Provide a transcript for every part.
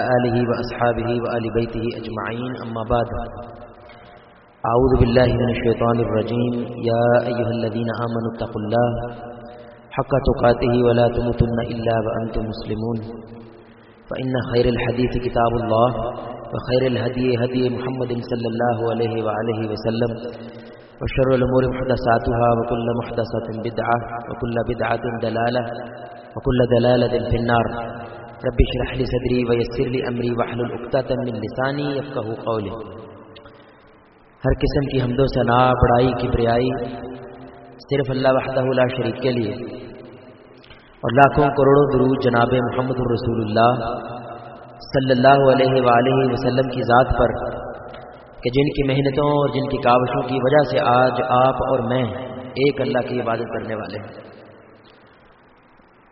آله وأصحابه وآل بيته أجمعين أما بعد۔ أعوذ بالله من الشيطان الرجيم يا أيها الذين آمنوا اتقوا الله حق تقاته ولا تموتن إلا وأنتم مسلمون۔ فإن خير الحديث كتاب الله وخير الهدي هدي محمد صلى الله عليه وآله وسلم وشر الأمور محدثاتها وكل محدثة بدعة وكل بدعة دلالة وكل دلالة في النار۔ رب اشرح لي صدري ويسر لي امري واحلل عقدة من لساني يفقهوا قولي. ہر قسم کی حمد و ثنا بڑائی کی صرف اللہ وحدہ لا شریک کے لیے اور لاکھوں کروڑوں درود جناب محمد الرسول اللہ صلی اللہ علیہ وآلہ وسلم کی ذات پر کہ جن کی محنتوں اور جن کی کاوشوں کی وجہ سے آج آپ اور میں ایک اللہ کی عبادت کرنے والے ہیں۔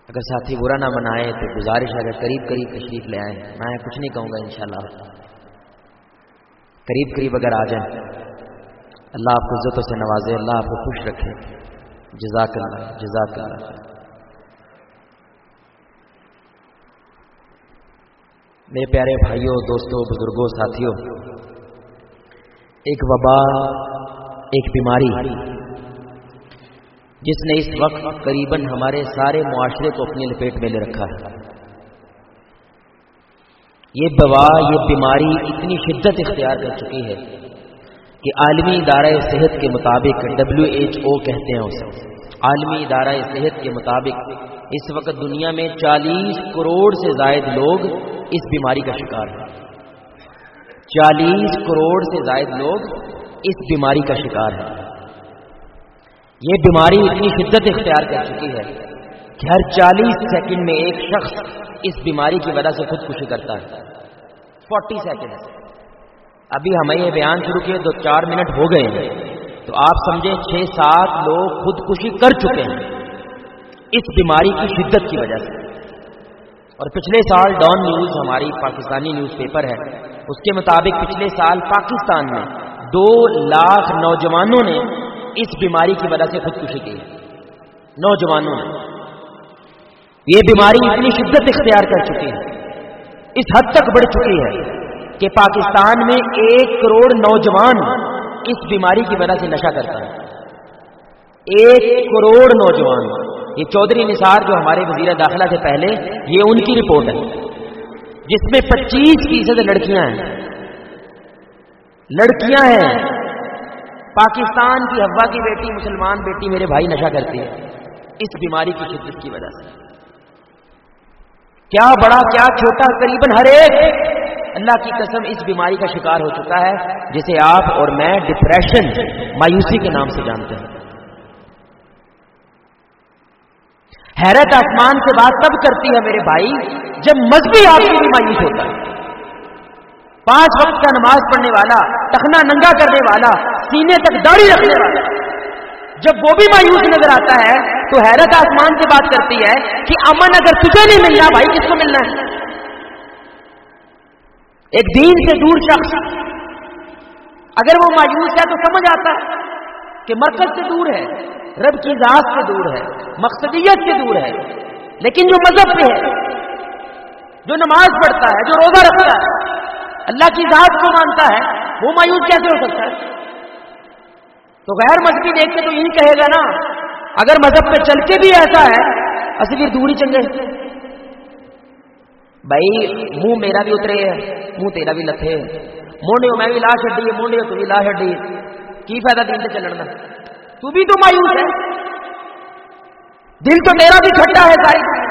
اگر ساتھی برا نہ منائے تو گزارش اگر قریب قریب تشریف لے آئیں۔ میں کچھ نہیں کہوں گا انشاءاللہ۔ قریب قریب اگر آ جائیں۔ اللہ آپ کو عزتوں سے نوازے، اللہ آپ کو خوش رکھے۔ جزاک اللہ جزاک اللہ میرے پیارے بھائیوں، دوستوں، بزرگوں، ساتھیوں، ایک وبا، ایک بیماری جس نے اس وقت قریباً ہمارے سارے معاشرے کو اپنی لپیٹ میں لے رکھا ہے۔ یہ بوا، یہ بیماری اتنی شدت اختیار کر چکی ہے کہ عالمی ادارہ صحت کے مطابق ڈبلیو ایچ او کہتے ہیں اسے۔ عالمی ادارہ صحت کے مطابق اس وقت دنیا میں چالیس کروڑ سے زائد لوگ اس بیماری کا شکار ہیں۔ چالیس کروڑ سے زائد لوگ اس بیماری کا شکار ہیں۔ یہ بیماری اتنی شدت اختیار کر چکی ہے کہ ہر چالیس سیکنڈ میں ایک شخص اس بیماری کی وجہ سے خودکشی کرتا ہے۔ Forty second. ابھی ہمیں یہ بیان شروع کیے، دو چار منٹ ہو گئے ہیں۔ تو آپ سمجھیں، چھ سات لوگ خودکشی کر چکے ہیں۔ اس بیماری کی شدت کی وجہ سے۔ اور پچھلے سال ڈان نیوز، ہماری پاکستانی نیوز پیپر ہے، اس کے مطابق پچھلے سال پاکستان میں دو لاکھ نوجوانوں نے اس بیماری کی وجہ سے خودکشی کی۔ نوجوانوں نے یہ بیماری اتنی شدت اختیار کر چکی ہے۔ اس حد تک بڑھ چکی ہے کہ پاکستان میں ایک کروڑ نوجوان اس بیماری کی وجہ سے نشہ کرتا ہے۔ ایک کروڑ نوجوان۔ یہ چودھری نثار جو ہمارے وزیر داخلہ سے پہلے، یہ ان کی رپورٹ ہے۔ جس میں پچیس فیصد لڑکیاں ہیں۔ لڑکیاں ہیں پاکستان کی ہوا کی بیٹی، مسلمان بیٹی میرے بھائی نشہ کرتی ہے۔ اس بیماری کی شدت کی وجہ سے۔ کیا بڑا، کیا چھوٹا قریب ہر ایک۔ اللہ کی قسم اس بیماری کا شکار ہو چکا ہے، جسے آپ اور میں ڈپریشن مایوسی کے نام سے جانتے ہیں۔ حیرت آسمان سے بات تب کرتی ہے میرے بھائی، جب مذہبی آدمی بھی مایوس ہوتا ہے۔ پانچ وقت کا نماز پڑھنے والا ٹخنا ننگا کرنے والا سینے تک داڑھی رکھنے والا۔ جب وہ بھی مایوس نظر آتا ہے، تو حیرت آسمان سے بات کرتی ہے کہ امن اگر تجھے نہیں ملنا بھائی، کس کو ملنا ہے؟ ایک دین سے دور شخص اگر وہ مایوس ہے تو سمجھ آتا ہے کہ مرکز سے دور ہے، رب کی ذات سے دور ہے، مقصدیت سے دور ہے۔ لیکن جو مذہب پہ ہے، جو نماز پڑھتا ہے، جو روزہ رکھتا ہے، اللہ کی ذات کو مانتا ہے، وہ مایوس کیسے ہو سکتا ہے؟ تو غیر مذہبی دیکھ کے تو یہی کہے گا نا، اگر مذہب پہ چل کے بھی ایسا ہے اصل پھر دوری چنگے۔ بھائی، منہ میرا بھی اترے ہے منہ تیرا بھی لتھے۔ مونڈے میں بھی لا چڈی ہے مونڈے تو بھی لا چڈی کی فائدہ دین سے چلن کا تو بھی تو مایوس ہے۔ دل تو میرا بھی چھٹا ہے ساری۔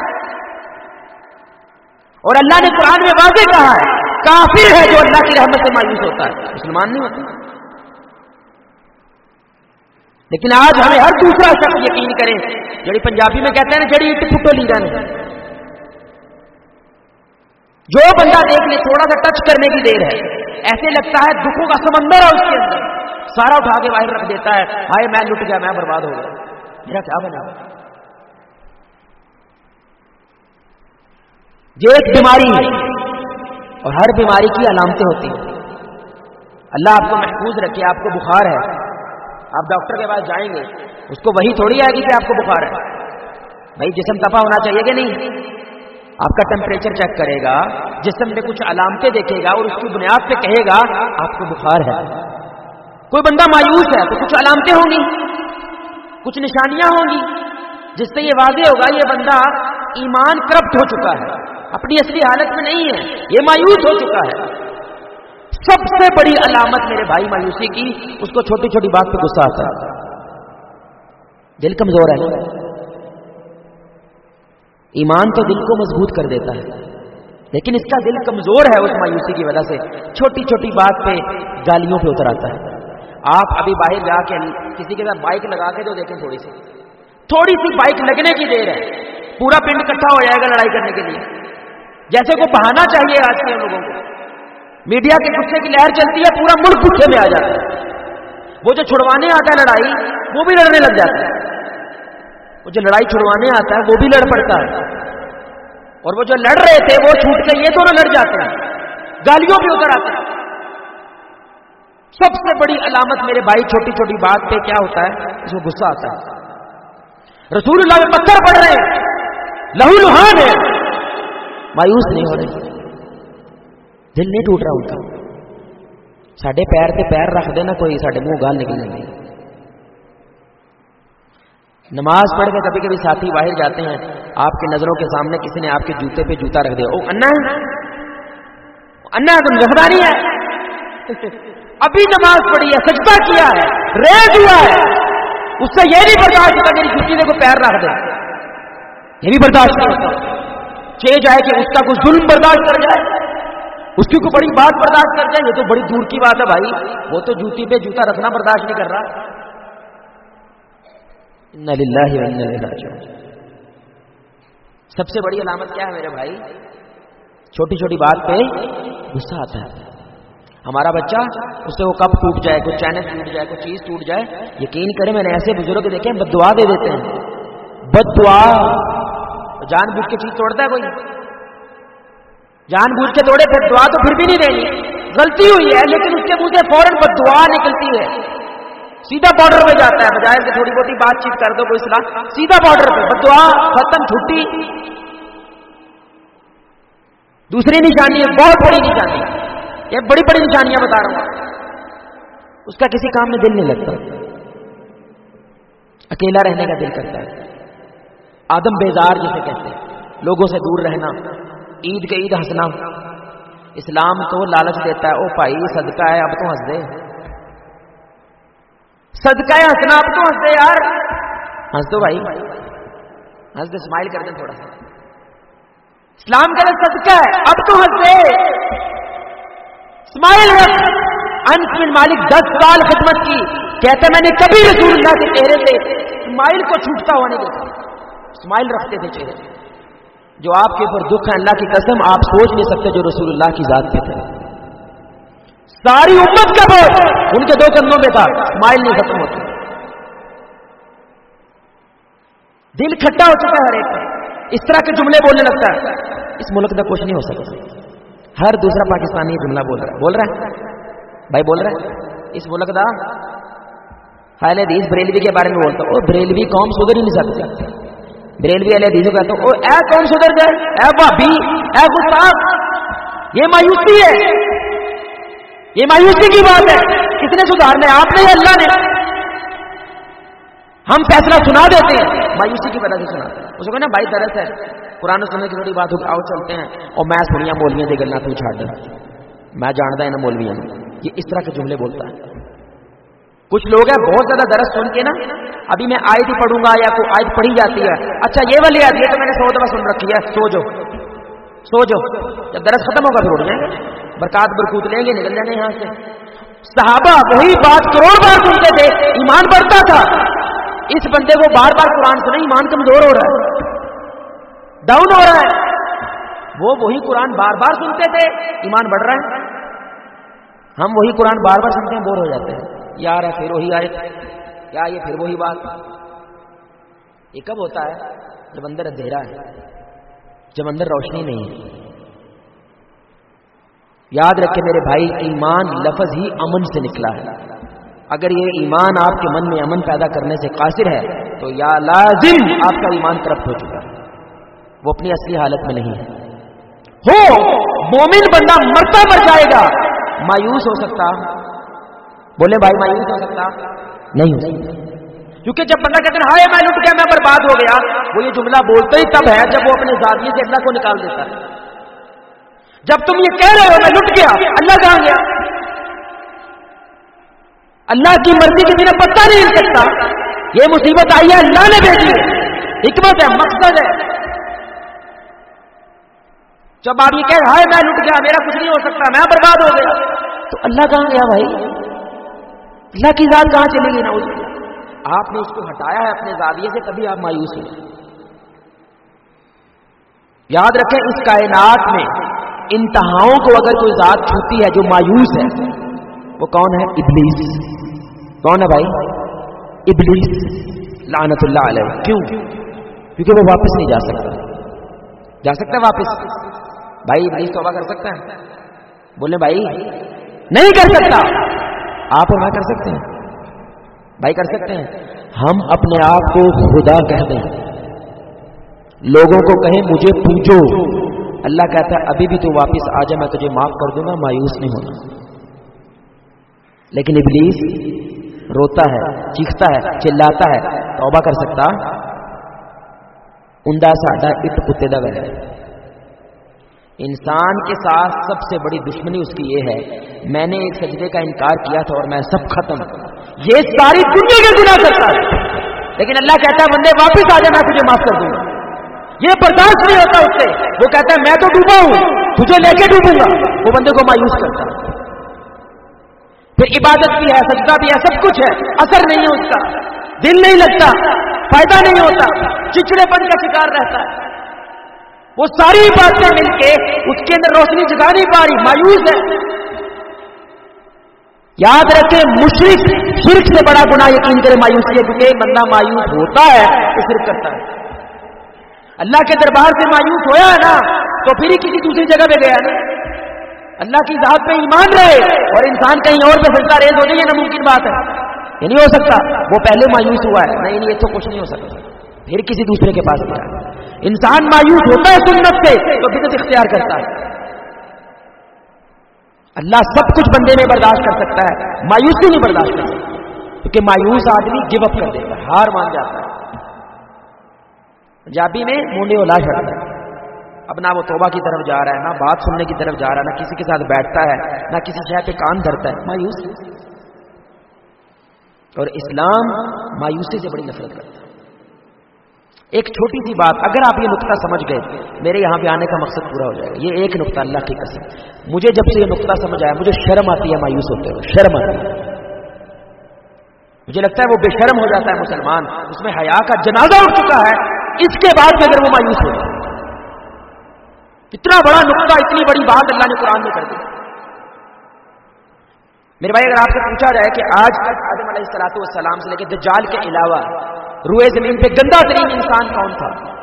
اور اللہ نے قرآن میں واضح کہا ہے، کافر ہے جو اللہ کی رحمت سے مایوس ہوتا ہے۔ مسلمان نہیں ہوتا لیکن آج ہمیں ہر دوسرا شخص یقین کرے، جڑی پنجابی میں کہتے ہیں نا، جڑی اٹ پٹو لی جانے جو بندہ دیکھ لے، تھوڑا سا ٹچ کرنے کی دیر ہے۔ ایسے لگتا ہے دکھوں کا سمندر ہے اس کے اندر۔ سارا اٹھا کے باہر رکھ دیتا ہے، ہائے، میں لٹ گیا، میں برباد ہو گیا۔ میرا کیا بنا؟ یہ ایک بیماری ہے، اور ہر بیماری کی علامتیں ہوتی ہیں۔ اللہ آپ کو محفوظ رکھے، آپ کو بخار ہے۔ آپ ڈاکٹر کے پاس جائیں گے، اس کو وہی تھوڑی آئے گی کہ آپ کو بخار ہے۔ بھائی، جسم تپا ہونا چاہیے کہ نہیں؟ آپ کا ٹیمپریچر چیک کرے گا، جسم میں کچھ علامتیں دیکھے گا اور اس کی بنیاد پہ کہے گا، آپ کو بخار ہے۔ کوئی بندہ مایوس ہے تو کچھ علامتیں ہوں گی، کچھ نشانیاں ہوں گی، جس سے یہ واضح ہوگا یہ بندہ ایمان کرپٹ ہو چکا ہے، اپنی اصلی حالت میں نہیں ہے، یہ مایوس ہو چکا ہے۔ سب سے بڑی علامت میرے بھائی مایوسی کی، اس کو چھوٹی چھوٹی بات پہ غصہ آتا ہے۔ دل کمزور ہے۔ ایمان تو دل کو مضبوط کر دیتا ہے، لیکن اس کا دل کمزور ہے اس مایوسی کی وجہ سے۔ چھوٹی چھوٹی بات پہ گالیوں پہ اتر آتا ہے۔ آپ ابھی باہر جا کے کسی کے ساتھ بائک لگا کے تو دیکھیں تھوڑی سی۔ تھوڑی سی بائک لگنے کی دیر ہے۔ پورا پنڈ کٹھا ہو جائے گا لڑائی کرنے کے لیے۔ جیسے کو بہانا چاہیے آج کے لوگوں کو۔ میڈیا کے غصے کی لہر چلتی ہے، پورا ملک غصے میں آ جاتا ہے۔ وہ جو چھڑوانے آتا ہے لڑائی، وہ بھی لڑنے لگ جاتا ہے۔ وہ جو لڑائی چھڑوانے آتا ہے، وہ بھی لڑ پڑتا ہے۔ اور وہ جو لڑ رہے تھے، وہ چھوٹ کے یہ دونوں لڑ جاتے ہیں۔ گالیوں بھی اتر آتے ہیں۔ سب سے بڑی علامت میرے بھائی، چھوٹی چھوٹی بات پہ کیا ہوتا ہے؟ اس میں غصہ آتا ہے۔ رسول اللہ میں پتھر پڑ رہے ہیں۔ لہو لہان ہے۔ مایوس نہیں ہو رہے دل نہیں ٹوٹ رہا ان کا سڈے پیر سے پیر رکھ دینا کوئی سڈے منہ گال نکل جائے نماز پڑھ کے کبھی کبھی ساتھی باہر جاتے ہیں آپ کی نظروں کے سامنے کسی نے آپ کے جوتے پہ جوتا رکھ دیا او انا ہے انا تم رکھدا نہیں ہے ابھی نماز پڑھی ہے سجدہ کیا ہے ریز ہوا ہے اس سے یہ نہیں برداشت ہوتا میری جوتی نے کو پیر رکھ دے یہ بھی برداشت نہیں ہوتا چے جائے کہ اس کا کوئی ظلم برداشت کر جائے اس کی کوئی بڑی بات برداشت کر جائے یہ تو بڑی دور کی بات ہے بھائی۔ وہ تو جوتی پہ جوتا رکھنا برداشت نہیں کر رہا۔ سب سے بڑی علامت کیا ہے میرے بھائی؟ چھوٹی چھوٹی بات پہ غصہ آتا ہے۔ ہمارا بچہ، اس سے وہ کپ ٹوٹ جائے کوئی چینل ٹوٹ جائے کوئی چیز ٹوٹ جائے۔ یقین کرے میں نے ایسے بزرگ دیکھے بد دعا دے دیتے ہیں۔ بد دعا جان بوجھ کے چیز توڑتا ہے کوئی؟ جان بوجھ کے توڑے پھر دعا تو پھر بھی نہیں دینی۔ غلطی ہوئی ہے، لیکن اس کے منہ سے فوراً بد دعا نکلتی ہے۔ سیدھا بارڈر پہ جاتا ہے، بجائے کہ تھوڑی بہت بات چیت کر دو کوئی سلاح سیدھا بارڈر پہ بدعا ختم، چھٹی۔ دوسری نشانی ہے، بہت بڑی نشانی۔ یہ بڑی بڑی نشانیاں بتا رہا ہوں۔ اس کا کسی کام میں دل نہیں لگتا۔ اکیلا رہنے کا دل کرتا ہے۔ آدم بیزار جسے کہتے ہیں۔ لوگوں سے دور رہنا۔ عید کے عید ہنسنا۔ اسلام تو لالچ دیتا ہے، او بھائی، صدقہ ہے اب تو ہنس دے۔ صدقہ ہنسنا اب تو ہنس دے یار۔ ہنس دو بھائی۔ ہنس دے اسمائل کر دیں تھوڑا سا۔ اسلام کا صدقہ ہے اب تو ہنس دے۔ اسمائل انس بن مالک دس سال خدمت کی۔ کہتے میں نے کبھی رسول اللہ کے چہرے سے اسمائل کو چھوٹتا ہوا نہیں دیکھا۔ اسمائل رکھتے تھے چہرے۔ جو آپ کے اوپر دکھ ہے، اللہ کی قسم، آپ سوچ نہیں سکتے جو رسول اللہ کی ذات پہ تھے۔ ساری امت کا بوجھ ان کے دو کندھوں میں تھا۔ مائل نہیں ختم ہوتی دل کھٹا ہو چکا ہے ہر ایک اس طرح کے جملے بولنے لگتا ہے۔ اس ملک میں کچھ نہیں ہو سکتا۔ ہر دوسرا پاکستانی جملہ بول رہا ہے۔ بول رہا ہے؟ بھائی بول رہا ہے؟ اس ملک کا حال حدیث بریلوی کے بارے میں بولتا ہوں بریلوی قوم سدھر ہی نہیں سکتا بریلوی علیہ حدیث کہتا ہوں اے قوم سدھر جائے؟ اے بھابی اے گستاخ، یہ مایوسی ہے۔ یہ مایوسی کی بات ہے۔ کس نے سدھارنا ہے؟ آپ نے اللہ نے؟ ہم فیصلہ سنا دیتے ہیں۔ مایوسی کی وجہ سے سنا۔ اس کو نا بھائی درس ہے۔ قرآن سننے کی تھوڑی بات آؤ، چلتے ہیں۔ اور میں سنیا مولویاں دے گلنا تو چھاڑ دیں میں جانتا ہے نا مولویاں یہ اس طرح کے جملے بولتا ہے۔ کچھ لوگ ہیں، بہت زیادہ درس سن کے نا، ابھی میں آئے ہی پڑھوں گا یا کوئی آئے پڑھی جاتی ہے۔ اچھا یہ والی آتی ہے تو میں نے سو دفعہ سن رکھی ہے سو جو سو جو جب درس ختم ہوگا پھر اٹھ جائیں گے۔ برکات برکوت لیں گے، نکل جائیں گے یہاں سے۔ صحابہ، وہی بات کروڑ بار سنتے تھے، ایمان بڑھتا تھا۔ اس بندے کو بار بار قرآن سنے ایمان کمزور ہو رہا ہے۔ ڈاؤن ہو رہا ہے۔ وہ وہی قرآن بار بار سنتے تھے، ایمان بڑھ رہا ہے۔ ہم وہی قرآن بار بار سنتے ہیں، بور ہو جاتے ہیں۔ یار ہے پھر وہی آئے کیا یہ پھر وہی بات؟ یہ کب ہوتا ہے؟ جب اندر اندھیرا ہے، جب اندر روشنی نہیں ہے۔ یاد رکھے میرے بھائی، ایمان لفظ ہی امن سے نکلا ہے۔ اگر یہ ایمان آپ کے من میں امن پیدا کرنے سے قاصر ہے، تو یا لازم آپ کا ایمان کرپٹ ہو چکا ہے۔ وہ اپنی اصلی حالت میں نہیں ہے۔ ہو، مومن بندہ مرتا مر جائے گا، مایوس ہو سکتا۔ بولے بھائی مایوس ہو سکتا۔ نہیں ہو سکتا۔ کیونکہ جب بندہ کہتے ہیں ہائے میں لٹ گیا، میں برباد ہو گیا، وہ یہ جملہ بولتے ہی تب ہے جب وہ اپنے ذاتی سے اللہ کو نکال دیتا ہے۔ جب تم یہ کہہ رہے ہو، میں لٹ گیا، اللہ کہاں گیا۔ اللہ کی مرضی کے بنا پتہ نہیں سکتا۔ یہ مصیبت آئی ہے، اللہ نے بھیجی حکمت ہے، مقصد ہے۔ جب آپ یہ کہہ رہے ہائے میں لٹ گیا، میرا کچھ نہیں ہو سکتا، میں برباد ہو گیا۔ تو اللہ کہاں گیا بھائی؟ اللہ کی ذات کہاں چلے گی نا اس آپ نے اس کو ہٹایا ہے اپنے زاویے سے، تبھی آپ مایوس ہوئے۔ یاد رکھیں، اس کائنات میں انتہاؤں کو اگر کوئی ذات چھوتی ہے جو مایوس ہے، وہ کون ہے؟ ابلیس۔ کون ہے بھائی؟ ابلیس۔ لعنت اللہ علیہ۔ کیوں؟ کیونکہ وہ واپس نہیں جا سکتا۔ جا سکتا ہے واپس؟ بھائی، ابلیس توبہ کر سکتا ہے۔ بولے، بھائی، نہیں کر سکتا۔ آپ اور میں کر سکتے ہیں؟ بھائی کر سکتے ہیں؟ ہم اپنے آپ کو خدا کہہ دیں لوگوں کو کہیں مجھے پوچھو۔ اللہ کہتا ہے، ابھی بھی تو واپس آ جائے میں تجھے معاف کر دوں گا، مایوس نہیں ہونا۔ لیکن ابلیس روتا ہے، چیختا ہے، چلاتا ہے، توبہ کر سکتا۔ انڈا ساڈا اٹ کتے دا ہے انسان کے ساتھ سب سے بڑی دشمنی اس کی یہ ہے، میں نے ایک سجدے کا انکار کیا تھا اور میں سب ختم۔ یہ ساری دنیا کے گناہ کرتا ہے۔ لیکن اللہ کہتا ہے، بندے واپس آ جائے میں تجھے معاف کر دوں۔ گا یہ برداشت نہیں ہوتا اس سے۔ وہ کہتا ہے، میں تو ڈوبا ہوں، تجھے لے کے ڈوبوں گا۔ وہ بندے کو مایوس کرتا ہے۔ پھر عبادت بھی ہے سجدہ بھی ہے، سب کچھ ہے۔ اثر نہیں ہے اس کا دل نہیں لگتا، فائدہ نہیں ہوتا۔ چچڑے پن کا شکار رہتا ہے۔ وہ ساری باتیں مل کے اس کے اندر روشنی جگا نہیں پا رہی، مایوس ہے۔ یاد رکھے مشرق شرک سے بڑا گنا یقین کرے مایوسی ہے، کیونکہ بندہ مایوس ہوتا ہے تو صرف کرتا ہے۔ اللہ کے دربار سے مایوس ہویا ہے نا، تو پھر ہی کسی دوسری جگہ پہ گیا نا اللہ کی ذات پہ ایمان رہے اور انسان کہیں اور پہ سجدہ ریز ہو جائے، یہ ناممکن بات ہے۔ یہ نہیں ہو سکتا، وہ پہلے مایوس ہوا ہے۔ نہیں نہیں، یہ تو کچھ نہیں ہو سکتا۔ پھر کسی دوسرے کے پاس گیا۔ انسان مایوس ہوتا ہے سنت سے تو بدت اختیار کرتا ہے۔ اللہ سب کچھ بندے میں برداشت کر سکتا ہے، مایوسی نہیں برداشت کر سکتا۔ کیونکہ مایوس آدمی گو اپ کر دیتا ہے، ہار مان جاتا ہے۔ پنجابی میں مونڈے اولا چڑھتا ہے۔ اب نہ وہ توبہ کی طرف جا رہا ہے، نہ بات سننے کی طرف جا رہا ہے، نہ کسی کے ساتھ بیٹھتا ہے، نہ کسی شہر پہ کان دھرتا ہے۔ مایوس۔ اور اسلام مایوسی سے بڑی نفرت کرتا ہے۔ ایک چھوٹی سی بات، اگر آپ یہ نقطہ سمجھ گئے، میرے یہاں پہ آنے کا مقصد پورا ہو جائے گا۔ یہ ایک نقطہ اللہ کی قسم۔ مجھے جب سے یہ نقطہ سمجھ آیا، مجھے شرم آتی ہے، مایوس ہوتے ہوئے۔ شرم آتی ہے۔ مجھے لگتا ہے وہ بے شرم ہو جاتا ہے مسلمان۔ اس میں حیا کا جنازہ اٹھ چکا ہے۔ اس کے بعد بھی اگر وہ مایوس ہو اتنا بڑا نقطہ، اتنی بڑی بات اللہ نے قرآن میں کر دی۔ میرے بھائی، اگر آپ سے پوچھا جائے کہ آج آدم علیہ السلاط والسلام سے لے کے دجال کے علاوہ روئے زمین پہ، گندا ترین انسان کون تھا؟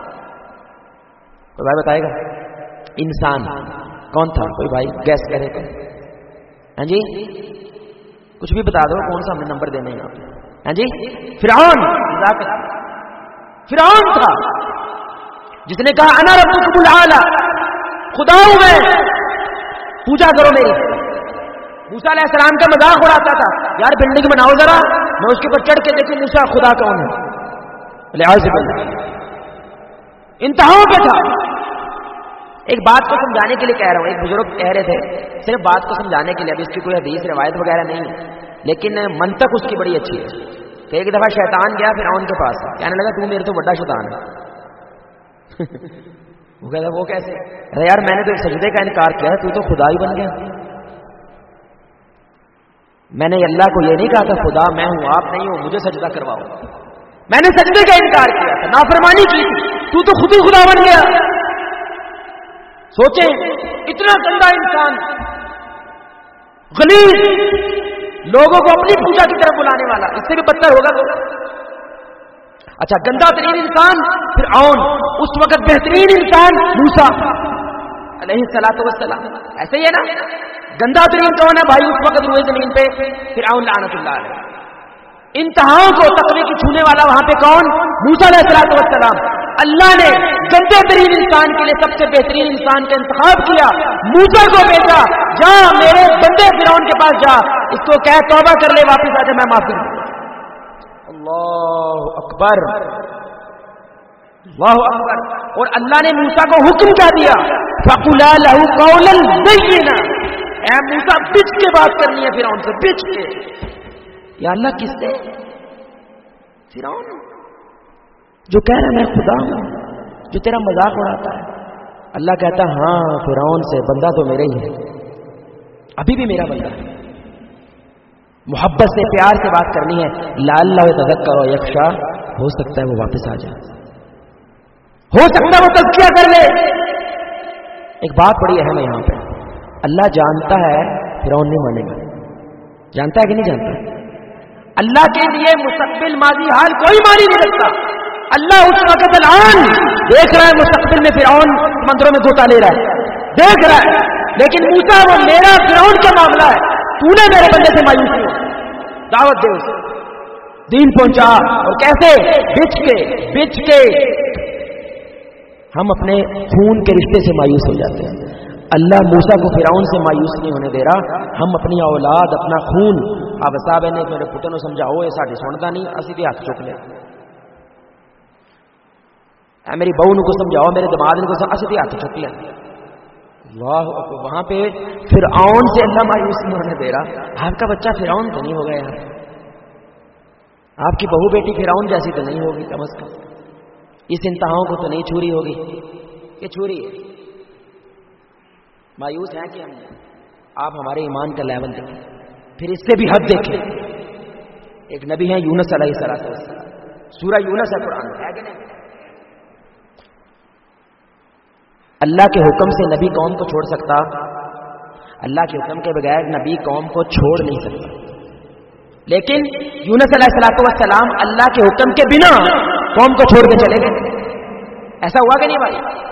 کوئی بھائی بتائے گا؟ انسان کون تھا؟ کوئی بھائی گیس کرے تو۔ ہاں جی؟ کچھ بھی بتا دو کون سا ہمیں نمبر دینے ہاں جی؟ فرعون فرعون تھا۔ جس نے کہا، انا ربکم الاعلی خدا ہوں میں۔ پوجا کرو میری۔ موسا علیہ السلام کا مذاق اڑاتا تھا۔ یار، بلڈنگ بناؤ ذرا۔ میں اس کے اوپر چڑھ کے دیکھوں موسا خدا کون ہے؟ انتہاؤں پہ تھا۔ ایک بات کو سمجھانے کے لیے کہہ رہا ہوں، ایک بزرگ کہہ رہے تھے، صرف بات کو سمجھانے کے لیے اب اس کی کوئی حدیث، روایت وغیرہ نہیں ہے لیکن منتق اس کی بڑی اچھی ہے۔ تو ایک دفعہ شیطان گیا پھر ان کے پاس، کہنے لگا، تو میرے تو بڑا شیطان ہے. وہ کہتا، وہ کیسے؟ ارے یار، میں نے تو سجدے کا انکار کیا تو تو خدا ہی بن گیا۔ میں نے اللہ کو یہ نہیں کہا تھا، خدا، میں ہوں، آپ نہیں ہوں مجھے سجدہ کرواؤ۔ میں نے سجدے کا انکار کیا تھا، نافرمانی کی تو تو خود ہی خدا بن گیا۔ سوچیں، اتنا گندا انسان، غلیظ۔ لوگوں کو اپنی پوجا کی طرف بلانے والا، اس سے بھی بدتر ہوگا تو۔ اچھا گندا ترین انسان پھر آن اس وقت بہترین انسان موسا علیہ سلاۃ وسلام ایسے ہی ہے نا۔ گندا ترین کون ہے بھائی؟ اس وقت روئے زمین پہ پھر آؤن لعنت اللہ علیہ۔ انتہاؤں کو تقوی کی چھونے والا وہاں پہ کون؟ موسا علیہ السلام اللہ نے گندے ترین انسان کے لیے سب سے بہترین انسان کا انتخاب کیا۔ موسا کو بیچا جا میرے بندے فرعون کے پاس جا۔ اس کو کہ توبہ کر لے واپس آ جائے میں معافی اللہ اکبر۔ اللہ اکبر۔ اور اللہ نے موسا کو حکم کیا دیا۔ فکلا لہو دینا اے موسا بچ کے بات کرنی ہے فرعون سے بچ کے۔ یا اللہ کس سے؟ فرعون۔ جو کہہ رہا میں خدا ہوں، جو تیرا مذاق اڑاتا ہے۔ اللہ کہتا ہاں فرعون سے بندہ تو میرا ہی ہے۔ ابھی بھی میرا بندہ ہے۔ محبت سے، پیار سے بات کرنی ہے۔ لال لا تدک کرو یکشا ہو سکتا ہے وہ واپس آ جائے۔ ہو سکتا ہے وہ تذکیہ کر لے۔ ایک بات بڑی اہم ہے یہاں پہ۔ اللہ جانتا ہے، فرعون نہیں مانے گا۔ جانتا ہے کہ نہیں جانتا؟ اللہ کے لیے مستقبل ماضی حال کوئی مانی نہیں رکھتا۔ اللہ اس وقت الان دیکھ رہا ہے مستقبل میں فرعون مندروں میں گوتا لے رہا ہے۔ دیکھ رہا ہے۔ لیکن موسا وہ میرا فرعون کا معاملہ ہے۔ تو نے میرے بندے سے مایوس کیا۔ دعوت دے اسے۔ دین پہنچا۔ اور کیسے؟ بچ کے بچ کے۔ ہم اپنے خون کے رشتے سے مایوس ہو جاتے ہیں۔ اللہ موسا کو فرعون سے مایوس نہیں ہونے دے رہا۔ ہم اپنی اولاد، اپنا خون۔ اب صاحب نے میرے پتر سمجھاؤ، یہ ساری سنتا نہیں، اسی بھی ہاتھ چک لیا اے میری بہو کو سمجھاؤ، میرے دماغ کو اسی ہاتھ چک لیا واہ وہاں پہ پھر آؤن سے اللہ مایوس نہیں ہونے دے رہا۔ آپ کا بچہ پھر آؤن تو نہیں ہو گیا آپ کی بہو بیٹی پھر آؤن جیسی تو نہیں ہوگی، کم از کم۔ اس انتہاؤں کو تو نہیں چھوری ہوگی۔ یہ چھوری ہے۔ مایوس ہیں کہ ہم آپ ہمارے ایمان کا لیول دیکھیں۔ پھر اس سے بھی حد دیکھیں۔ ایک نبی ہے یونس علیہ السلام سورہ یونس ہے قرآن ہے کہ نہیں؟ اللہ کے حکم سے نبی قوم کو چھوڑ سکتا۔ اللہ کے حکم کے بغیر نبی قوم کو چھوڑ نہیں سکتا۔ لیکن یونس علیہ السلاۃ والسلام اللہ کے حکم کے بنا قوم کو چھوڑ کے چلے گئے۔ ایسا ہوا کہ نہیں بھائی؟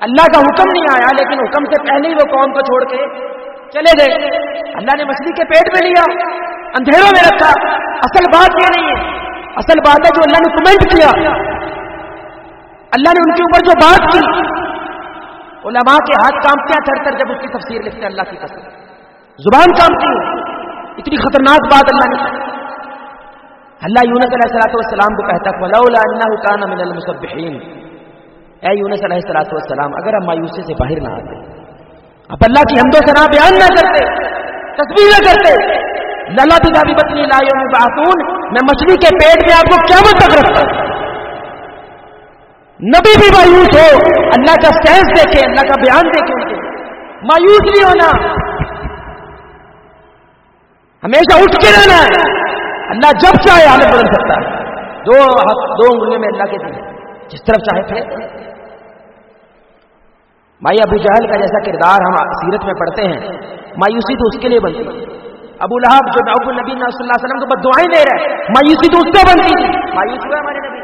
اللہ کا حکم نہیں آیا، لیکن حکم سے پہلے ہی وہ قوم کو چھوڑ کے چلے گئے۔ اللہ نے مچھلی کے پیٹ میں لیا، اندھیروں میں رکھا۔ اصل بات یہ نہیں ہے۔ اصل بات ہے جو اللہ نے کمنٹ کیا۔ اللہ نے ان کے اوپر جو بات کی۔ علماء کے ہاتھ کامتے ہیں، تھر تھر جب اس کی تفسیر لکھتے ہیں اللہ کی قسم۔ زبان کامتی ہے۔ اتنی خطرناک بات اللہ نے۔ اللہ یونس علیہ السلاۃ والسلام کو کہتا فلولا انه كان من المسبحين اے یونس علیہ السلاۃ والسلام، اگر ہم مایوسی سے باہر نہ آتے، اب اللہ کی حمد و ثنا بیان نہ کرتے تصویر نہ کرتے للا بھی بتنی لا یوم بعثون میں مچھلی کے پیٹ میں آپ کو کیا تک رکھتا۔ ہوں نبی بھی مایوس ہو، اللہ کا سینس دیکھے اللہ کا بیان دیکھے ان کے۔ مایوس نہیں ہونا۔ ہمیشہ اٹھ کے رہنا۔ ہے اللہ جب چاہے حالت بدل سکتا ہے۔ دو دو انگلیوں میں اللہ کے دن جس طرف چاہے تھے بھائی ابو جہل کا جیسا کردار ہم سیرت میں پڑھتے ہیں، مایوسی تو اس کے لیے بنتی۔ ابو لہب جو ابو نبی صلی اللہ علیہ وسلم کو بد دعائیں دے رہے مایوسی تو اس سے بنتی۔ تھی ہوا ہمارے نبی۔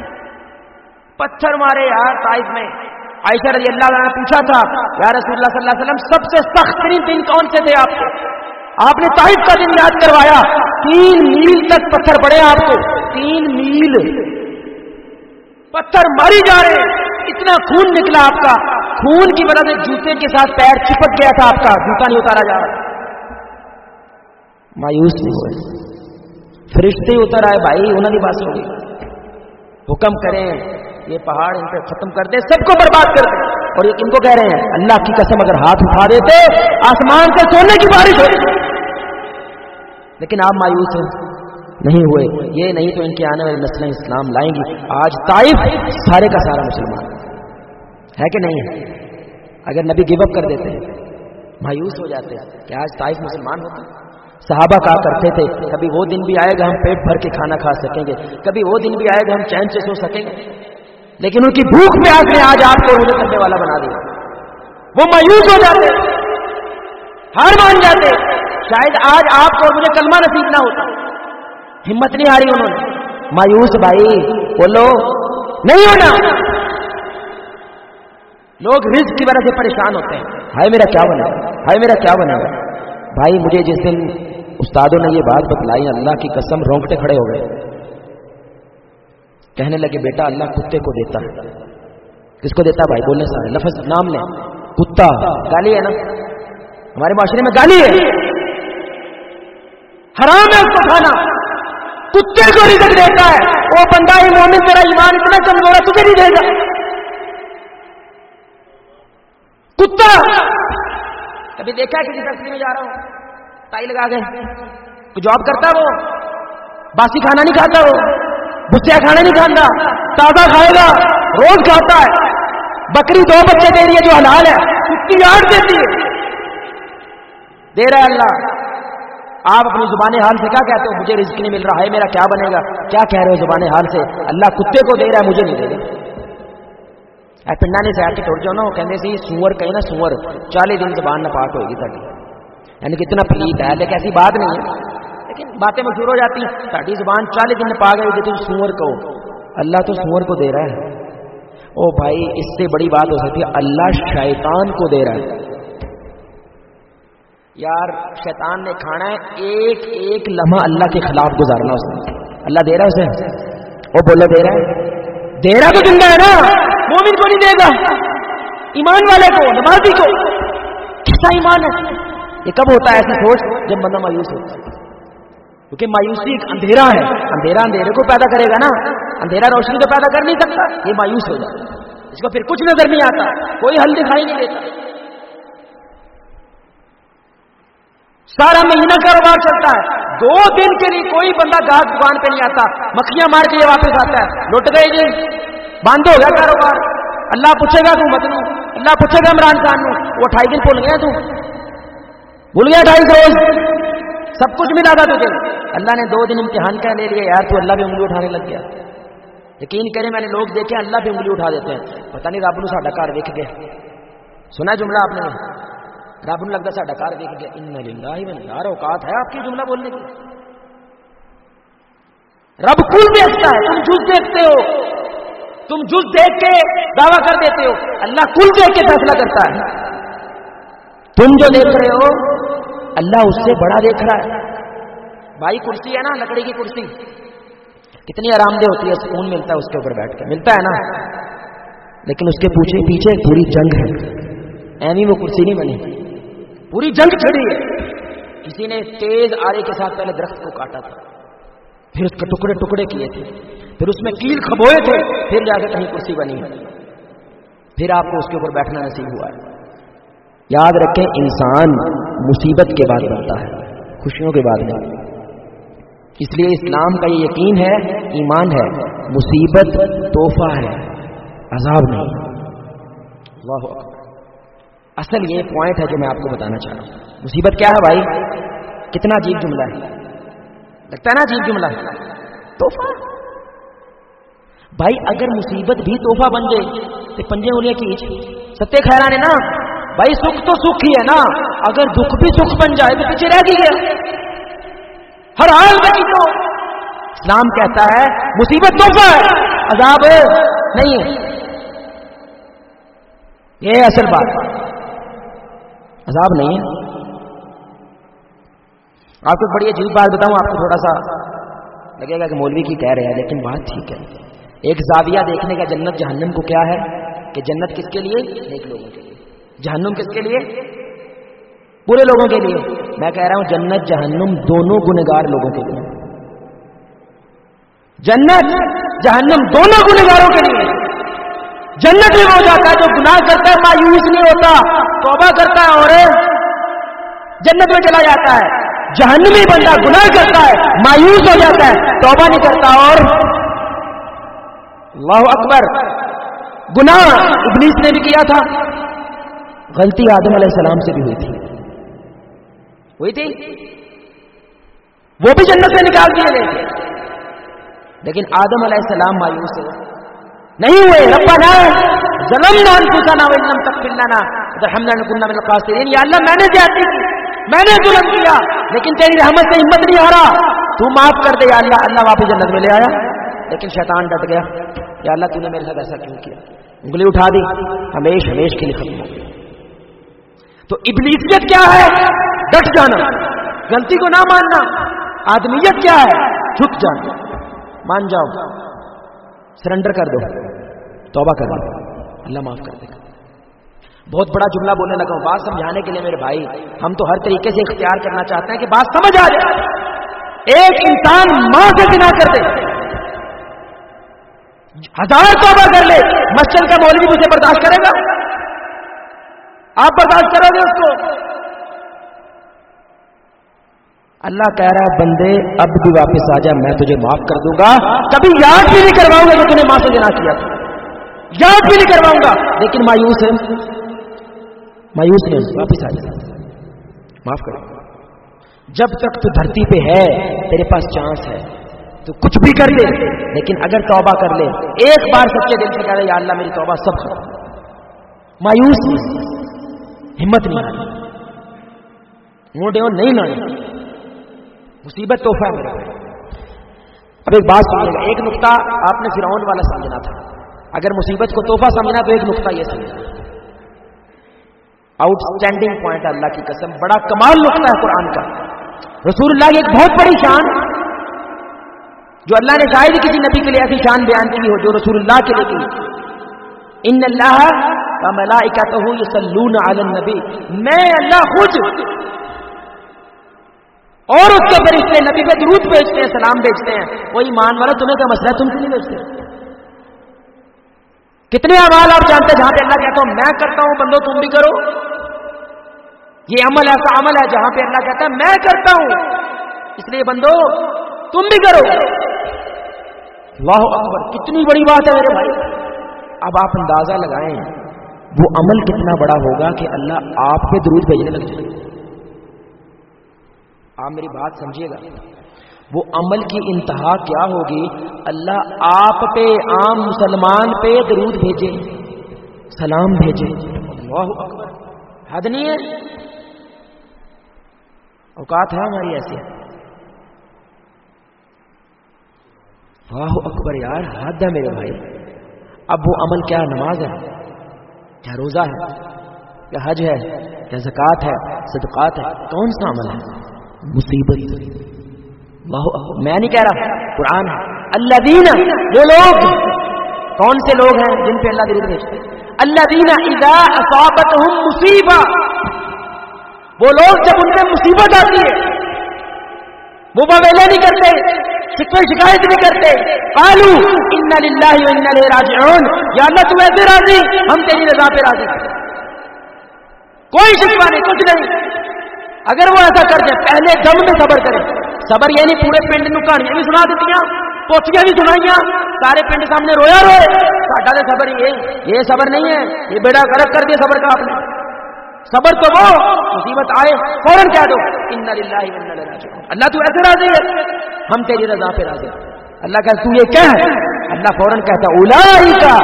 پتھر مارے یار تائف میں۔ عائشہ رضی اللہ عنہ پوچھا تھا، یا رسول اللہ صلی اللہ علیہ وسلم، سب سے سخت ترین دن کون سے تھے آپ کو آپ نے تائف کا دن یاد کروایا، تین میل تک پتھر پڑے آپ کو۔ تین میل۔ پتھر ماری جا رہے اتنا خون نکلا آپ کا۔ خون کی وجہ سے جوتے کے ساتھ پیر چپک گیا تھا آپ کا۔ جوتا نہیں اتارا جا رہا۔ مایوس نہیں ہوئے۔ فرشتے اتر آئے، بھائی انہوں نے بات ہوگی حکم کریں، یہ پہاڑ ان پہ ختم کر دے سب کو برباد کر دے اور یہ ان کو کہہ رہے ہیں، اللہ کی قسم اگر ہاتھ اٹھا دیتے، آسمان سے سونے کی بارش ہو۔ لیکن آپ مایوس ہیں۔ نہیں ہوئے۔ یہ نہیں تو ان کی آنے والی نسلیں اسلام لائیں گی۔ آج طائف سارے کا سارا مسلمان۔ ہے کہ نہیں ہے؟ اگر نبی گیو اپ کر دیتے، مایوس ہو جاتے ہیں کہ آج طائف مسلمان ہوتے۔ صحابہ کہا کرتے تھے، کبھی وہ دن بھی آئے گا ہم پیٹ بھر کے کھانا کھا سکیں گے۔ کبھی وہ دن بھی آئے گا ہم چین سے سو سکیں گے۔ لیکن ان کی بھوک میں آج نے آج آپ کو روزے کرنے والا بنا دیا۔ وہ مایوس ہو جاتے، ہار مان جاتے۔ شاید آج آپ کو مجھے کلمہ نصیب نہ ہوتا۔ ہمت نہیں ہاری انہوں نے۔ مایوس بھائی، بولو۔ نہیں ہونا۔ لوگ رزق کی وجہ سے پریشان ہوتے ہیں۔ ہائے میرا کیا بنا؟ ہائے میرا کیا بنا؟ بھائی، مجھے جس دن استادوں نے یہ بات بتلائی، اللہ کی قسم رونگٹے کھڑے ہو گئے۔ کہنے لگے، بیٹا، اللہ کتے کو دیتا ہے۔ کس کو دیتا بھائی؟ بولنے سارے لفظ، نام لیں۔ کتا۔ گالی ہے نا۔ ہمارے معاشرے میں گالی ہے۔ حرام ہے اس کو کھانا۔ کتے کو رزق دیتا ہے۔ وہ بندہ ہی مومن، تیرا ایمان اتنا کمزور ہے، تجھے نہیں دے گا۔ کتا۔ کبھی دیکھا کسی فیکٹری میں جا رہا ہوں۔ تائی لگا گئے جاب کرتا وہ؟ باسی کھانا نہیں کھاتا وہ؟ بچیا کھانا نہیں کھانا تازہ کھائے گا۔ روز کھاتا ہے۔ بکری دو بچے دے رہی ہے جو حلال ہے۔ اس کی یاد دیتی ہے۔ دے رہا ہے اللہ۔ آپ اپنی زبان حال سے کیا کہتے ہو؟ مجھے رزق نہیں مل رہا ہے میرا کیا بنے گا؟ کیا کہہ رہے ہو زبان حال سے؟ اللہ کتے کو دے رہا ہے، مجھے نہیں دے رہا پنڈا نے سیٹ کے ٹوٹ جاؤ نا، وہ کہتے سی سور کہیں نا سور چالی دن زبان نہ پاک ہوگی تاری یعنی کتنا پلیت ہے، لیکن ایسی بات نہیں ہے۔ لیکن باتیں مشہور ہو جاتی ہیں۔ ساری زبان چالی دن پا گئی تم سور کہو اللہ تو سور کو دے رہا ہے۔ او بھائی، اس سے بڑی بات ہو سکتی ہے، اللہ شیطان کو دے رہا ہے۔ یار شیطان نے کھانا ہے، ایک ایک لمحہ اللہ کے خلاف گزارنا اس نے۔ اللہ دے رہا ہے اسے؟ وہ بولو دے رہا ہے۔ دے رہا تو زندہ ہے نا۔ مومن کو نہیں دے گا۔ ایمان والے کو، نمازی کو۔ کیسا ایمان ہے؟ یہ کب ہوتا ہے ایسی سوچ؟ جب بندہ مایوس ہوتا ہے۔ کیونکہ مایوسی ایک اندھیرا ہے۔ اندھیرا اندھیرے کو پیدا کرے گا نا۔ اندھیرا روشنی تو پیدا کر نہیں سکتا، یہ مایوس ہو جاتا اس کو پھر کچھ نظر نہیں آتا، کوئی حل دکھائی نہیں دیتا۔ سارا مہینہ کاروبار چلتا ہے۔ دو دن کے لیے کوئی بندہ گاہک دکان پہ نہیں آتا۔ مکھیاں مار کے یہ واپس آتا ہے۔ لٹ گئے جی۔ بند ہو گیا کاروبار۔ اللہ پوچھے گا تم بدلو اللہ پوچھے گا عمران خان نو۔ وہ اٹھائی دن بھول گیا تم بھول گیا ڈھائی روز سب کچھ ملا تھا تجھے۔ اللہ نے دو دن امتحان کا لے لیا۔ یار تو اللہ بھی انگلی اٹھانے لگ گیا۔ یقین کریں میں نے لوگ دیکھے اللہ بھی انگلی اٹھا دیتے ہیں۔ پتہ نہیں رب نو ساڈا گھر ویک گیا۔ سنا جملہ آپ نے۔ رب نو لگتا ساڈا گھر دیکھ گیا ان للہ یار اوقات ہے آپ کی جملہ بولنے کی؟ رب کل دیکھتا ہے، تم جز دیکھتے ہو۔ تم جز دیکھ کے دعویٰ کر دیتے ہو۔ اللہ کل دیکھ کے فیصلہ کرتا ہے۔ تم جو دیکھ رہے ہو، اللہ اس سے بڑا دیکھ رہا ہے۔ بھائی کرسی ہے نا، لکڑی کی کرسی۔ کتنی آرام دہ ہوتی ہے، سکون ملتا ہے اس کے اوپر بیٹھ کے۔ ملتا ہے نا؟ لیکن اس کے پوچھے پیچھے پوری جنگ ہے۔ ایمی وہ کرسی نہیں بنی۔ پوری جنگ چھڑی ہے۔ کسی نے تیز آرے کے ساتھ پہلے درخت کو کاٹا تھا۔ پھر اس کے ٹکڑے ٹکڑے کیے تھے۔ پھر اس میں کیل کھبوئے تھے۔ پھر جا کے کہیں کرسی بنی۔ ہے پھر آپ کو اس کے اوپر بیٹھنا نصیب ہوا ہے۔ یاد رکھیں، انسان مصیبت کے بعد بنتا ہے، خوشیوں کے بعد نہیں۔ اس لیے اسلام کا یہ یقین ہے، ایمان ہے۔ مصیبت، تحفہ ہے۔ عذاب نہیں۔ اللہ اصل یہ پوائنٹ ہے جو میں آپ کو بتانا چاہ رہا ہوں۔ مصیبت کیا ہے بھائی؟ کتنا عجیب جملہ ہے۔ لگتا ہے نا عجیب جملہ توحفہ بھائی، اگر مصیبت بھی توحفہ بن جائے تو پنجے انہیں کی ستیہ خیران ہے نا؟ بھائی، سکھ تو سکھ ہی ہے نا۔ اگر دکھ بھی سکھ بن جائے تو پیچھے رہ گیا ہر حال میں تو اسلام کہتا ہے، مصیبت توحفہ ہے، عذاب نہیں ہے۔ یہ اصل بات۔ عذاب نہیں ہے۔ آپ کو بڑی عجیب بات بتاؤں، آپ کو تھوڑا سا لگے گا کہ مولوی کی کہہ رہے ہیں، لیکن بات ٹھیک ہے۔ ایک زاویہ دیکھنے کا جنت جہنم کو کیا ہے؟ کہ جنت کس کے لیے؟ ایک لوگوں کے لیے۔ جہنم کس کے لیے؟ پورے لوگوں کے لیے۔ میں کہہ رہا ہوں، جنت جہنم دونوں گنگار لوگوں کے لیے۔ جنت جہنم دونوں گنگاروں کے لیے۔ جنت میں ہو جاتا ہے جو گناہ کرتا ہے، مایوس نہیں ہوتا، توبہ کرتا ہے اور جنت میں چلا جاتا ہے۔ جہنمی بندہ گناہ کرتا ہے، مایوس ہو جاتا ہے، توبہ نہیں کرتا اور اللہ اکبر۔ گناہ ابلیس نے بھی کیا تھا۔ غلطی آدم علیہ السلام سے بھی ہوئی تھی۔ ہوئی تھی؟ وہ بھی جنت سے نکال دیے گئے۔ لیکن آدم علیہ السلام مایوس ہے نہیں ہوئے ربنا ظلمنا انفسنا وان لم تغفر لنا وترحمنا لنكن من الخاسرين یا اللہ، میں نے زیادتی کی، میں نے ظلم کیا، لیکن تیری رحمت سے ہمت نہیں ہارا تو معاف کر دے، یا اللہ اللہ واپس جنت میں لے آیا۔ لیکن شیطان ڈٹ گیا۔ یا اللہ، تو نے میرے ساتھ ایسا کیوں کیا؟ انگلی اٹھا دی۔ ہمیش ہمیش کے لیے ختم ہو تو ابلیسیت کیا ہے؟ ڈٹ جانا۔ غلطی کو نہ ماننا۔ آدمیت کیا ہے؟ جھک جانا۔ مان جاؤ۔ سرنڈر کر دو۔ توبہ کر دو اللہ معاف کر دے۔ گا بہت بڑا جملہ بولنے لگا ہوں۔ بات سمجھانے کے لیے میرے بھائی، ہم تو ہر طریقے سے اختیار کرنا چاہتے ہیں کہ بات سمجھ آ جائے۔ ایک انسان ماں سے بنا کر دے۔ ہزار توبہ کر لے۔ مسجد کا مولوی مجھے برداشت کرے گا؟ آپ برداشت کرو گے اس کو۔ اللہ کہہ رہا ہے، بندے، اب بھی واپس آ جا، میں تجھے معاف کر دوں گا۔ کبھی یاد بھی نہیں کرواؤں گا کہ تم نے ماں سے جنا کیا تھا۔ یاد بھی نہیں کرواؤں گا۔ لیکن مایوس ہے مایوس نہیں واپس آ جائے معاف کرو۔ جب تک تو دھرتی پہ ہے، تیرے پاس چانس ہے۔ تو کچھ بھی کر لے، لیکن اگر توبہ کر لے۔ ایک بار سچے دل سے کہہ رہے یا اللہ، میری توبہ سب ختم۔ مایوس ہمت نہیں موڈے نہیں نہ مصیبت توحفہ میرا اب ایک بات سنیے۔ گا ایک نقطہ آپ نے فرعون والا سمجھنا تھا۔ اگر مصیبت کو توحفہ سمجھنا تو ایک نقطہ یہ سمجھنا۔ آؤٹ اسٹینڈنگ پوائنٹ ہے اللہ کی قسم، بڑا کمال نقطہ ہے قرآن کا۔ رسول اللہ کی ایک بہت بڑی شان، جو اللہ نے شاید کسی نبی کے لیے ایسی شان بیان کی ہو جو رسول اللہ کے لیے کی۔ ان اللہ کا ملائکہ یصلون علی النبی۔ میں اللہ خود اور اس کے فرشتے نبی پہ درود بھیجتے ہیں، سلام بھیجتے ہیں۔ وہی مان والا تمہیں کیا مسئلہ تم کیوں نہیں بھیجتے کتنے اعمال آپ جانتے جہاں پہ اللہ کہتا ہوں میں کرتا ہوں، بندو تم بھی کرو۔ یہ عمل ایسا عمل ہے جہاں پہ اللہ کہتا ہے، میں کرتا ہوں۔ اس لیے بندو، تم بھی کرو۔ واہ اکبر، کتنی بڑی بات ہے میرے بھائی۔ اب آپ اندازہ لگائیں، وہ عمل کتنا بڑا ہوگا کہ اللہ آپ پہ درود بھیجنے لگ جائے۔ آپ میری بات سمجھیے گا۔ وہ عمل کی انتہا کیا ہوگی؟ اللہ آپ پہ عام مسلمان پہ درود بھیجے۔ سلام بھیجے۔ حد نہیں ہے۔ اوقات ہے ہماری ایسی۔ واہ اکبر یار، حد ہے میرے بھائی۔ اب وہ عمل کیا نماز ہے؟ کیا روزہ ہے؟ کیا حج ہے؟ کیا زکوٰۃ ہے؟ صدقات ہے؟ کون سا عمل ہے؟ مصیبت۔ میں نہیں کہہ رہا. قرآن ہے. اللہ دینا وہ لوگ کون سے لوگ ہیں جن پہ اللہ دین بھیجتے اللہ دینا ادا اصابت ہوں مصیبت وہ لوگ جب ان پہ مصیبت آتی ہے وہ بویلے نہیں کرتے کوئی شکایت نہیں کرتے آلو ان للہ راجعون. یا اللہ تم ایسے راضی، ہم تیری رضا پہ راضی کوئی شکوا نہیں، کچھ نہیں. اگر وہ ایسا کر دیں پہلے دم میں صبر کریں صبر یہ نہیں پورے پنڈ نو کہانیاں بھی سنا دیتی پوچھیاں بھی سنائی سارے پنڈ سامنے رویا روئے ساڈا تو صبر یہ یہ صبر نہیں ہے، یہ بیڑا غلط کر دیا صبر کا آپ نے۔ صبر تو وہ، مصیبت آئے۔ فوراً کہہ دو، ان اللہ تو ایسے راضی ہے۔ ہم تیری رضا پہ راضی اللہ کہ تو یہ کیا ہے؟ اللہ فوراً کہتا اولا کا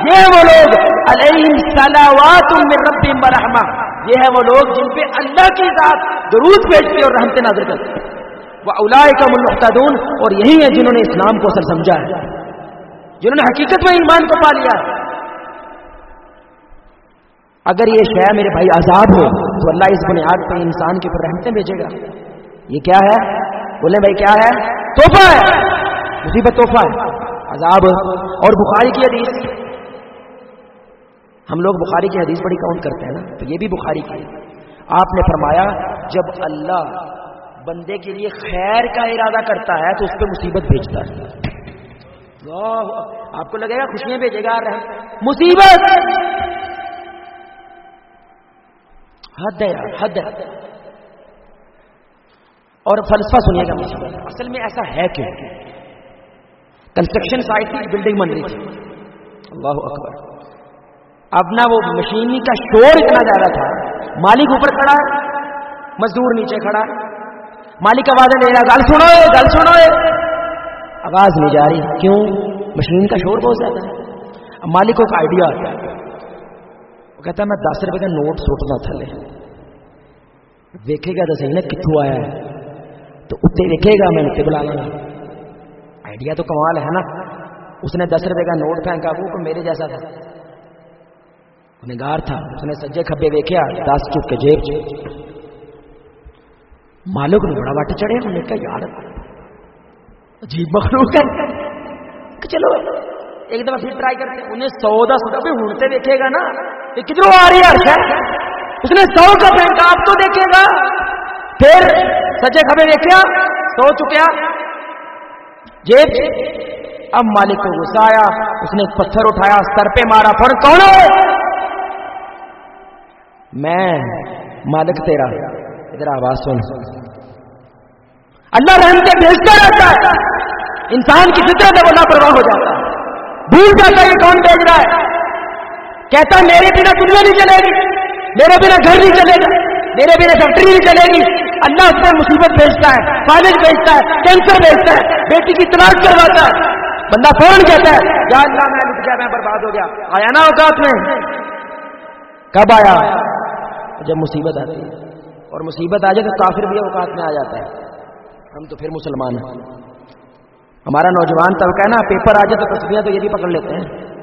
یہ وہ لوگ، علیہم صلوات من ربهم برحمہ یہ ہے وہ لوگ جن پہ اللہ کی ذات درود بھیجتے اور رحمت نازل کرتے۔ وہ اولا کا اور یہی ہے جنہوں نے اسلام کو اثر سمجھا ہے، جنہوں نے حقیقت میں ایمان کو پا لیا اگر یہ شے میرے بھائی عذاب ہو، تو اللہ اس بنیاد پہ انسان کے اوپر رحمتیں بھیجے گا۔ یہ کیا ہے؟ بولے بھائی کیا ہے؟ توحفہ ہے۔ مصیبت توحفہ ہے۔ عذاب اور بخاری کی حدیث۔ ہم لوگ بخاری کی حدیث بڑی کاؤنٹ کرتے ہیں نا؟ تو یہ بھی بخاری کی۔ آپ نے فرمایا، جب اللہ بندے کے لیے خیر کا ارادہ کرتا ہے تو اس پہ مصیبت بھیجتا ہے۔ آپ کو لگے گا خوشیاں بھیجے گا مصیبت! حد ہے حد ہے۔ اور فلسفہ سنیے گا مصیبت اصل میں ایسا ہے کہ کنسٹرکشن سائٹ کی بلڈنگ بن رہی تھی۔ اللہ اکبر۔ اب نہ وہ مشینی کا شور اتنا زیادہ تھا، مالک اوپر کھڑا ہے مزدور نیچے کھڑا۔ ہے مالک آواز دے رہا گل سنو گل سنو آواز نہیں جا رہی۔ کیوں؟ مشین کا شور بہت زیادہ ہے۔ اب مالک کو ایک آئیڈیا آتا ہے وہ کہتا ہے، میں دس روپے کا نوٹ سٹنا تھلے۔ دیکھے گا تو صحیح نا کتوں آیا ہے؟ تو اتنے دیکھے گا میں اتنے بلا لا آئیڈیا تو کمال ہے نا۔ اس نے دس روپے کا نوٹ پھینکا وہ میرے جیسا تھا۔ نگار تھا۔ اس نے سجے کھبے دیکھا دس چک کے جیب چ۔ مالک نے بڑا وٹ چڑھے انہوں نے کہا یار عجیب مخلوق ہے کہ چلو ایک دفعہ پھر ٹرائی کرتے ہیں انہیں سو دس بھی ہونتے دیکھے گا نا یہ کدھر آ رہی ہے اس نے سو کا پھینکا آپ تو دیکھے گا پھر سچے خبر دیکھا سو چکیا جیب اب مالک کو غصہ آیا اس نے پتھر اٹھایا سر پہ مارا فور کون ہے میں مالک تیرا ادھر آواز سن۔ اللہ رحم کے بھیجتا رہتا ہے۔ انسان کی فطرت ہے وہ لاپرواہ ہو جاتا ہے۔ بھول جاتا ہے یہ کون بھیج رہا ہے۔ کہتا میرے بنا دنیا نہیں چلے گی۔ میرے بنا گھر نہیں چلے گا میرے بنا فیکٹری نہیں چلے گی۔ اللہ اس پر مصیبت بھیجتا ہے فالج بھیجتا ہے کینسر بھیجتا ہے، بیٹی کی تلاش کرواتا ہے۔ بندہ فوراً کہتا ہے، یا اللہ میں لٹ گیا، میں برباد ہو گیا۔ آیا نا اوقات میں؟ کب آیا؟ جب مصیبت آتی ہے۔ اور مصیبت آ جائے تو کافر بھی اوقات میں آ جاتا ہے۔ ہم تو پھر مسلمان ہیں۔ ہمارا نوجوان طبقہ ہے نا، پیپر آ جائے تو تصویریں تو یہ بھی پکڑ لیتے ہیں۔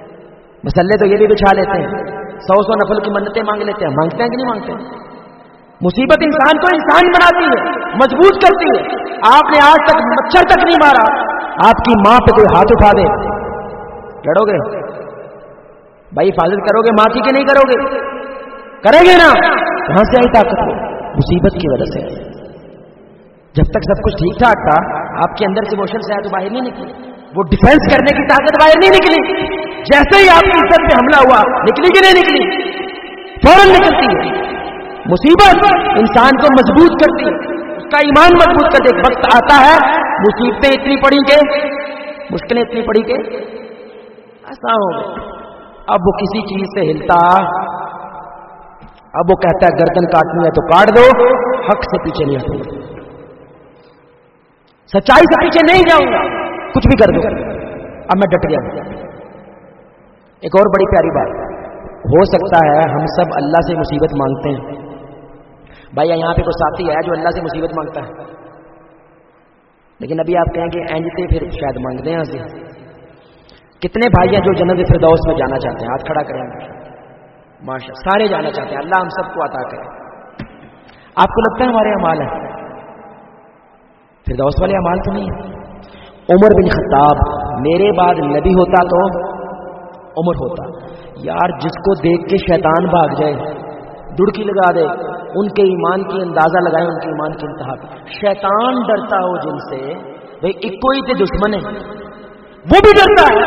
مسلے تو یہ بھی بچھا لیتے ہیں۔ سو سو نفل کی منتیں مانگ لیتے ہیں۔ مانگتے ہیں کہ نہیں مانگتے؟ مصیبت انسان کو انسان بناتی ہے، مضبوط کرتی ہے۔ آپ نے آج تک مچھر تک نہیں مارا۔ آپ کی ماں پہ کوئی ہاتھ اٹھا دے۔ لڑو گے؟ بھائی حفاظت کرو گے؟ ماں کی کہ نہیں کرو گے؟ کریں گے نا؟ کہاں سے آئی طاقت ہو مصیبت کی وجہ سے۔ جب تک سب کچھ ٹھیک ٹھاک تھا، آپ کے اندر سے موشن سے تو باہر نہیں نکلی۔ وہ ڈیفینس کرنے کی طاقت باہر نہیں نکلی۔ جیسے ہی آپ کی عزت پہ حملہ ہوا، نکلی کہ نہیں نکلی؟ فوراً نکلتی۔ ہے مصیبت انسان کو مضبوط کرتی۔ ہے اس کا ایمان مضبوط کرتے۔ وقت آتا ہے، مصیبتیں اتنی پڑی کہ، مشکلیں اتنی پڑی کہ ایسا ہو اب وہ کسی چیز سے ہلتا۔ اب وہ کہتا ہے گردن کاٹنی ہے تو کاٹ دو، حق سے پیچھے نہیں ہٹوں سچائی سے پیچھے نہیں جاؤں گا، کچھ بھی کر دوں اب میں ڈٹ گیا۔ ایک اور بڑی پیاری بات، ہو سکتا ہے ہم سب اللہ سے مصیبت مانگتے ہیں۔ بھائی، یہاں پہ کوئی ساتھی ہے جو اللہ سے مصیبت مانگتا ہے؟ لیکن ابھی آپ کہیں گے اینجتے پھر شاید مانگتے ہیں سے۔ کتنے بھائی ہیں جو جنت فردوس میں جانا چاہتے ہیں؟ ہاتھ کھڑا کریں۔ ماشاء سارے جانا چاہتے ہیں۔ اللہ ہم سب کو عطا کرے۔ آپ کو لگتا ہے ہمارے امال ہے فردوس والے امال تو نہیں ہے عمر بن خطاب، میرے بعد نبی ہوتا تو عمر ہوتا۔ یار، جس کو دیکھ کے شیطان بھاگ جائے دڑکی لگا دے، ان کے ایمان کی اندازہ لگائے، ان کے ایمان کی انتہا۔ شیطان ڈرتا ہو جن سے، بھائی، ایک کوئی تو دشمن ہے۔ وہ بھی ڈرتا ہے۔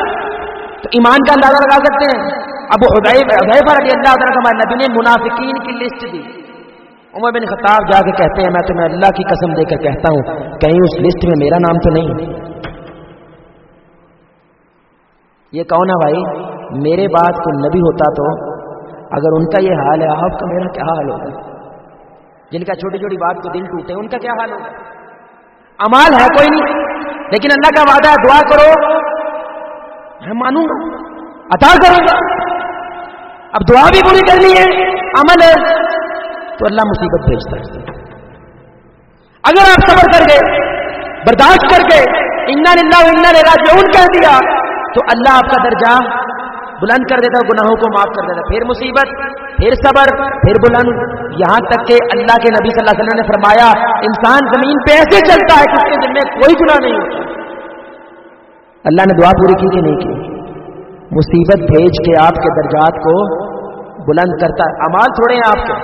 تو ایمان کا اندازہ لگا سکتے ہیں۔ اب ادیب رضی اللہ تعالیٰ نبی نے منافقین کی لسٹ دی۔ عمر بن خطاب جا کے کہتے ہیں، میں تمہیں اللہ کی قسم دے کر کہتا ہوں، کہیں اس لسٹ میں میرا نام تو نہیں۔ یہ کون ہے بھائی، میرے بعد کوئی نبی ہوتا تو اگر ان کا یہ حال ہے، آپ کا میرا کیا حال ہوگا؟ جن کا چھوٹی چھوٹی بات کو دل ٹوٹے، ان کا کیا حال ہوگا؟ امال ہے کوئی نہیں، لیکن اللہ کا وعدہ ہے، دعا کرو۔ میں مانوں گا، عطا کروں گا۔ اب دعا بھی پوری کرنی ہے، عمل ہے، تو اللہ مصیبت بھیجتا ہے۔ اگر آپ صبر کر گئے، برداشت کر کے انا للہ راجعون کہہ دیا، تو اللہ آپ کا درجہ بلند کر دیتا گناہوں کو معاف کر دیتا پھر مصیبت، پھر صبر، پھر بلند۔ یہاں تک کہ اللہ کے نبی صلی اللہ علیہ وسلم نے فرمایا، انسان زمین پہ ایسے چلتا ہے کہ اس کے دل میں کوئی گناہ نہیں ہوتا۔ اللہ نے دعا پوری کی کہ نہیں کی؟ مصیبت بھیج کے آپ کے درجات کو بلند کرتا ہے۔ امال تھوڑے ہیں آپ کے،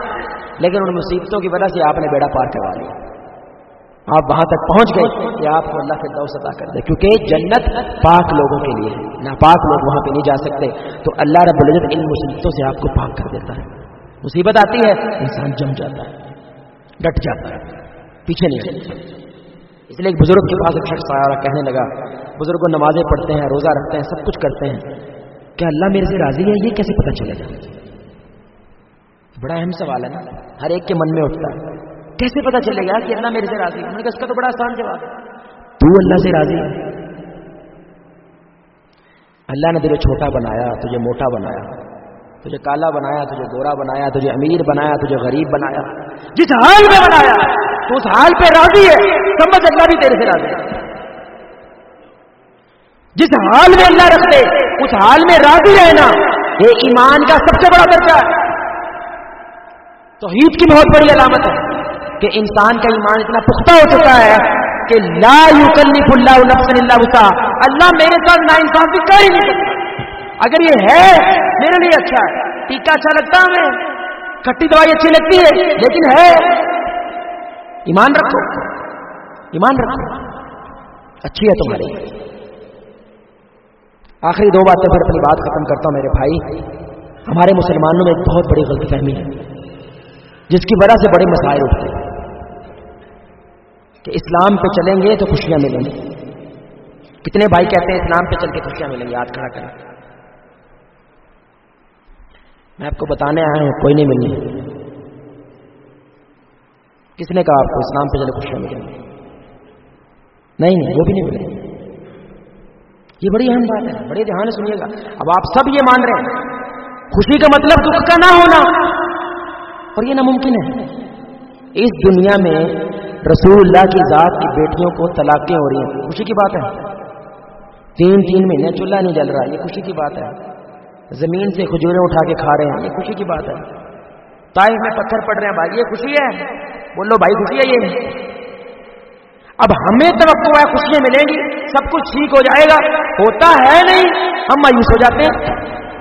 لیکن ان مصیبتوں کی وجہ سے آپ نے بیڑا پار کروا لیا۔ آپ وہاں تک پہنچ گئے کہ آپ کو اللہ فردوس عطا کر دے۔ کیونکہ جنت پاک لوگوں کے لیے نہ پاک لوگ وہاں پہ نہیں جا سکتے۔ تو اللہ رب العزت ان مصیبتوں سے آپ کو پاک کر دیتا ہے۔ مصیبت آتی ہے، انسان جم جاتا ہے، ڈٹ جاتا ہے، پیچھے نہیں اس لیے ایک بزرگ کے پاس ایک شخص آیا اور کہنے لگا، بزرگ نمازیں پڑھتے ہیں، روزہ رکھتے ہیں، سب کچھ کرتے ہیں۔ کیا اللہ میرے سے راضی ہے؟ یہ کیسے پتہ چلے گا؟ بڑا اہم سوال ہے نا ہر ایک کے من میں اٹھتا ہے۔ کیسے پتا چلے گا کہ اللہ میرے سے راضی ہے؟ اس کا تو بڑا آسان جواب ہے۔ تو اللہ سے راضی ہے۔ اللہ نے تجھے چھوٹا بنایا تجھے موٹا بنایا تجھے کالا بنایا تجھے گورا بنایا تجھے امیر بنایا تجھے غریب بنایا۔ جس حال میں بنایا تو اس حال پہ راضی ہے۔ سمجھ اللہ بھی تیرے سے راضی ہے۔ جس حال میں اللہ رکھ دے اس حال میں راضی رہنا یہ ایمان کا سب سے بڑا درجہ ہے۔ توحید کی بہت بڑی علامت ہے کہ انسان کا ایمان اتنا پختہ ہو چکا ہے کہ لا یکلف اللہ نفس الا وسع اللہ میرے ساتھ نا انسان بھی کر ہی نہیں سکتا اگر یہ ہے میرے لیے اچھا ہے ٹیکا اچھا لگتا ہے ہمیں، کھٹی دوائی اچھی لگتی ہے، لیکن ہے، ایمان رکھو۔ ایمان رکھو۔ اچھی ہے تمہاری۔ آخری دو باتیں پھر اپنی بات ختم کرتا ہوں میرے بھائی۔ ہمارے مسلمانوں میں ایک بہت بڑی غلط فہمی ہے، جس کی وجہ سے بڑے مسائل اٹھتے ہیں کہ اسلام پہ چلیں گے تو خوشیاں ملیں گی۔ کتنے بھائی کہتے ہیں اسلام پہ چل کے خوشیاں ملیں گی؟ ہاتھ کھڑا کریں۔ میں آپ کو بتانے آیا ہوں، کوئی نہیں ملنی کس نے کہا آپ کو اسلام پہ چلے خوشیاں ملیں گی؟ نہیں نہیں، وہ بھی نہیں ملے۔ یہ بڑی اہم بات ہے، بڑے دھیان سنیے گا۔ اب آپ سب یہ مان رہے ہیں، خوشی کا مطلب دکھ کا نہ ہونا۔ اور یہ ناممکن ہے۔ اس دنیا میں رسول اللہ کی ذات کی بیٹیوں کو طلاقیں ہو رہی ہیں۔ خوشی کی بات ہے۔ تین تین مہینے چولہا نہیں جل رہا، یہ خوشی کی بات ہے۔ زمین سے کھجورے اٹھا کے کھا رہے ہیں، یہ خوشی کی بات ہے۔ تائف میں پتھر پڑ رہے ہیں، بھائی، یہ خوشی ہے۔ بولو، بھائی، خوشی ہے یہ۔ اب ہمیں توقع ہے خوشیاں ملیں گی، سب کچھ ٹھیک ہو جائے گا۔ ہوتا ہے نہیں، ہم مایوس ہو جاتے ہیں۔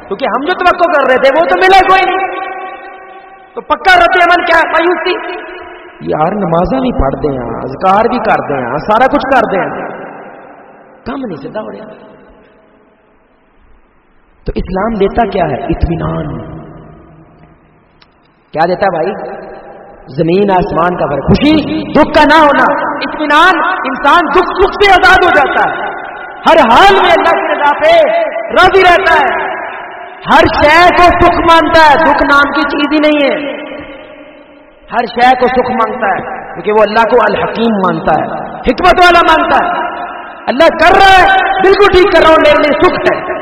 کیونکہ ہم جو توقع کر رہے تھے، وہ تو ملا کوئی نہیں۔ تو پکا رد عمل کیا مایوس تھی۔ یار نمازیں بھی پڑھتے ہیں، اذکار بھی کرتے ہیں، سارا کچھ کرتے ہیں۔ کم نہیں سیدھا ہو رہا۔ تو اسلام دیتا کیا ہے؟ اطمینان۔ کیا دیتا ہے بھائی؟ زمین آسمان کا فرق۔ خوشی، دکھ کا نہ ہونا۔ اطمینان، انسان دکھ سکھ سے آزاد ہو جاتا ہے۔ ہر حال میں اللہ کی رضا پہ راضی رہتا ہے۔ ہر شے کو سکھ مانتا ہے دکھ نام کی چیز ہی نہیں ہے۔ ہر شے کو سکھ مانگتا ہے، کیونکہ وہ اللہ کو الحکیم مانتا ہے، حکمت والا مانتا ہے۔ اللہ کر رہا ہے، بالکل ٹھیک کر رہا ہوں میرے لیے سکھ ہے۔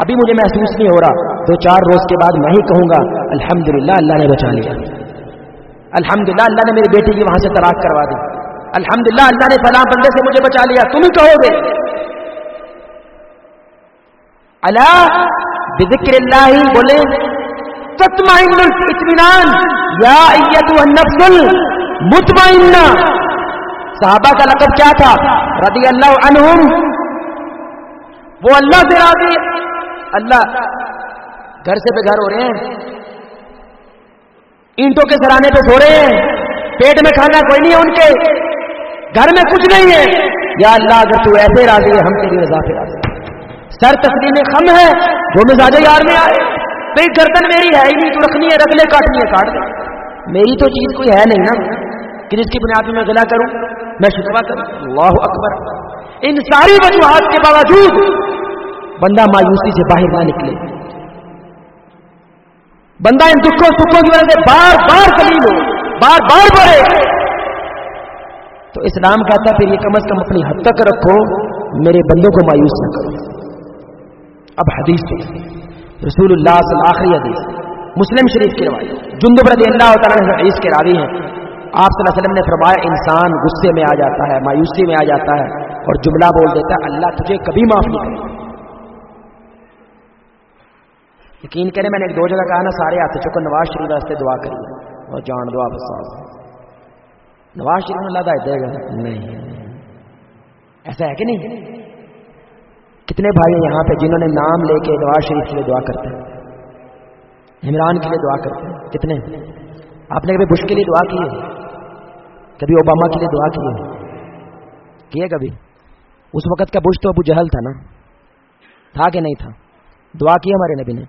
ابھی مجھے محسوس نہیں ہو رہا، دو چار روز کے بعد میں ہی کہوں گا، الحمدللہ اللہ نے بچا لیا۔ الحمدللہ اللہ نے میری بیٹی کی وہاں سے طلاق کروا دی۔ الحمدللہ، اللہ نے فلاں بندے سے مجھے بچا لیا۔ تم ہی کہو گے۔ اللہ بذکر اللہ بولے، تطمئن اطمینان یا النفس المطمئنہ۔ صحابہ کا لقب کیا تھا؟ رضی اللہ عنہم۔ وہ اللہ سے راضی اللہ گھر سے بے گھر ہو رہے ہیں۔ اینٹوں کے سرانے پہ سو رہے ہیں۔ پیٹ میں کھانا کوئی نہیں ہے ان کے۔ گھر میں کچھ نہیں ہے۔ یا اللہ، اگر تو ایسے راضی ہے، ہم تیری رضا پہ راضی سر تسلیم خم ہے، وہ مزاج یار میں آئے۔ بھائی گردن میری ہے ہی نہیں، تو رکھنی ہے، رگلے کاٹنی ہے، کاٹ دیں میری تو چیز کوئی ہے نہیں نا۔ کہ جس کی بنیاد میں گلا کروں؟ میں شکوا کروں۔ اللہ اکبر۔ ان ساری وجوہات کے باوجود بندہ مایوسی سے باہر نہ نکلے۔ بندہ ان دکھوں، سکھوں کی وجہ سے بار بار کلیل ہو، بار بار بڑھے۔ تو اسلام کہتا پھر یہ کم از کم اپنی حد تک رکھو، میرے بندوں کو مایوس نہ کرو۔ اب حدیث رسول اللہ صلی اللہ آخری حدیث مسلم شریف کی روایت جندب رضی اللہ تعالیٰ حدیث کے راوی ہیں۔ آپ صلی اللہ علیہ وسلم نے فرمایا، انسان غصے میں آ جاتا ہے، مایوسی میں آ جاتا ہے اور جملہ بول دیتا ہے، اللہ تجھے کبھی معاف نہیں کرے یقین کریں، میں نے ایک دو جگہ کہا نا، سارے ہاتھ چکو نواز شریف واسطے دعا کری۔ اور جان دعا بس۔ نواز شریف اللہ دے گا۔ نہیں۔ ایسا ہے کہ نہیں؟ کتنے بھائی یہاں پہ جنہوں نے نام لے کے نواز شریف کے لیے دعا کرتے ہیں؟ عمران کے لیے دعا کرتے ہیں۔ کتنے؟ آپ نے کبھی بش کے لیے دعا کی ہے؟ کبھی اوباما کے لیے دعا کی ہے؟ کیے کبھی؟ اس وقت کا بش تو ابو جہل تھا نا۔ تھا کہ نہیں تھا؟ دعا کی ہمارے نبی نے۔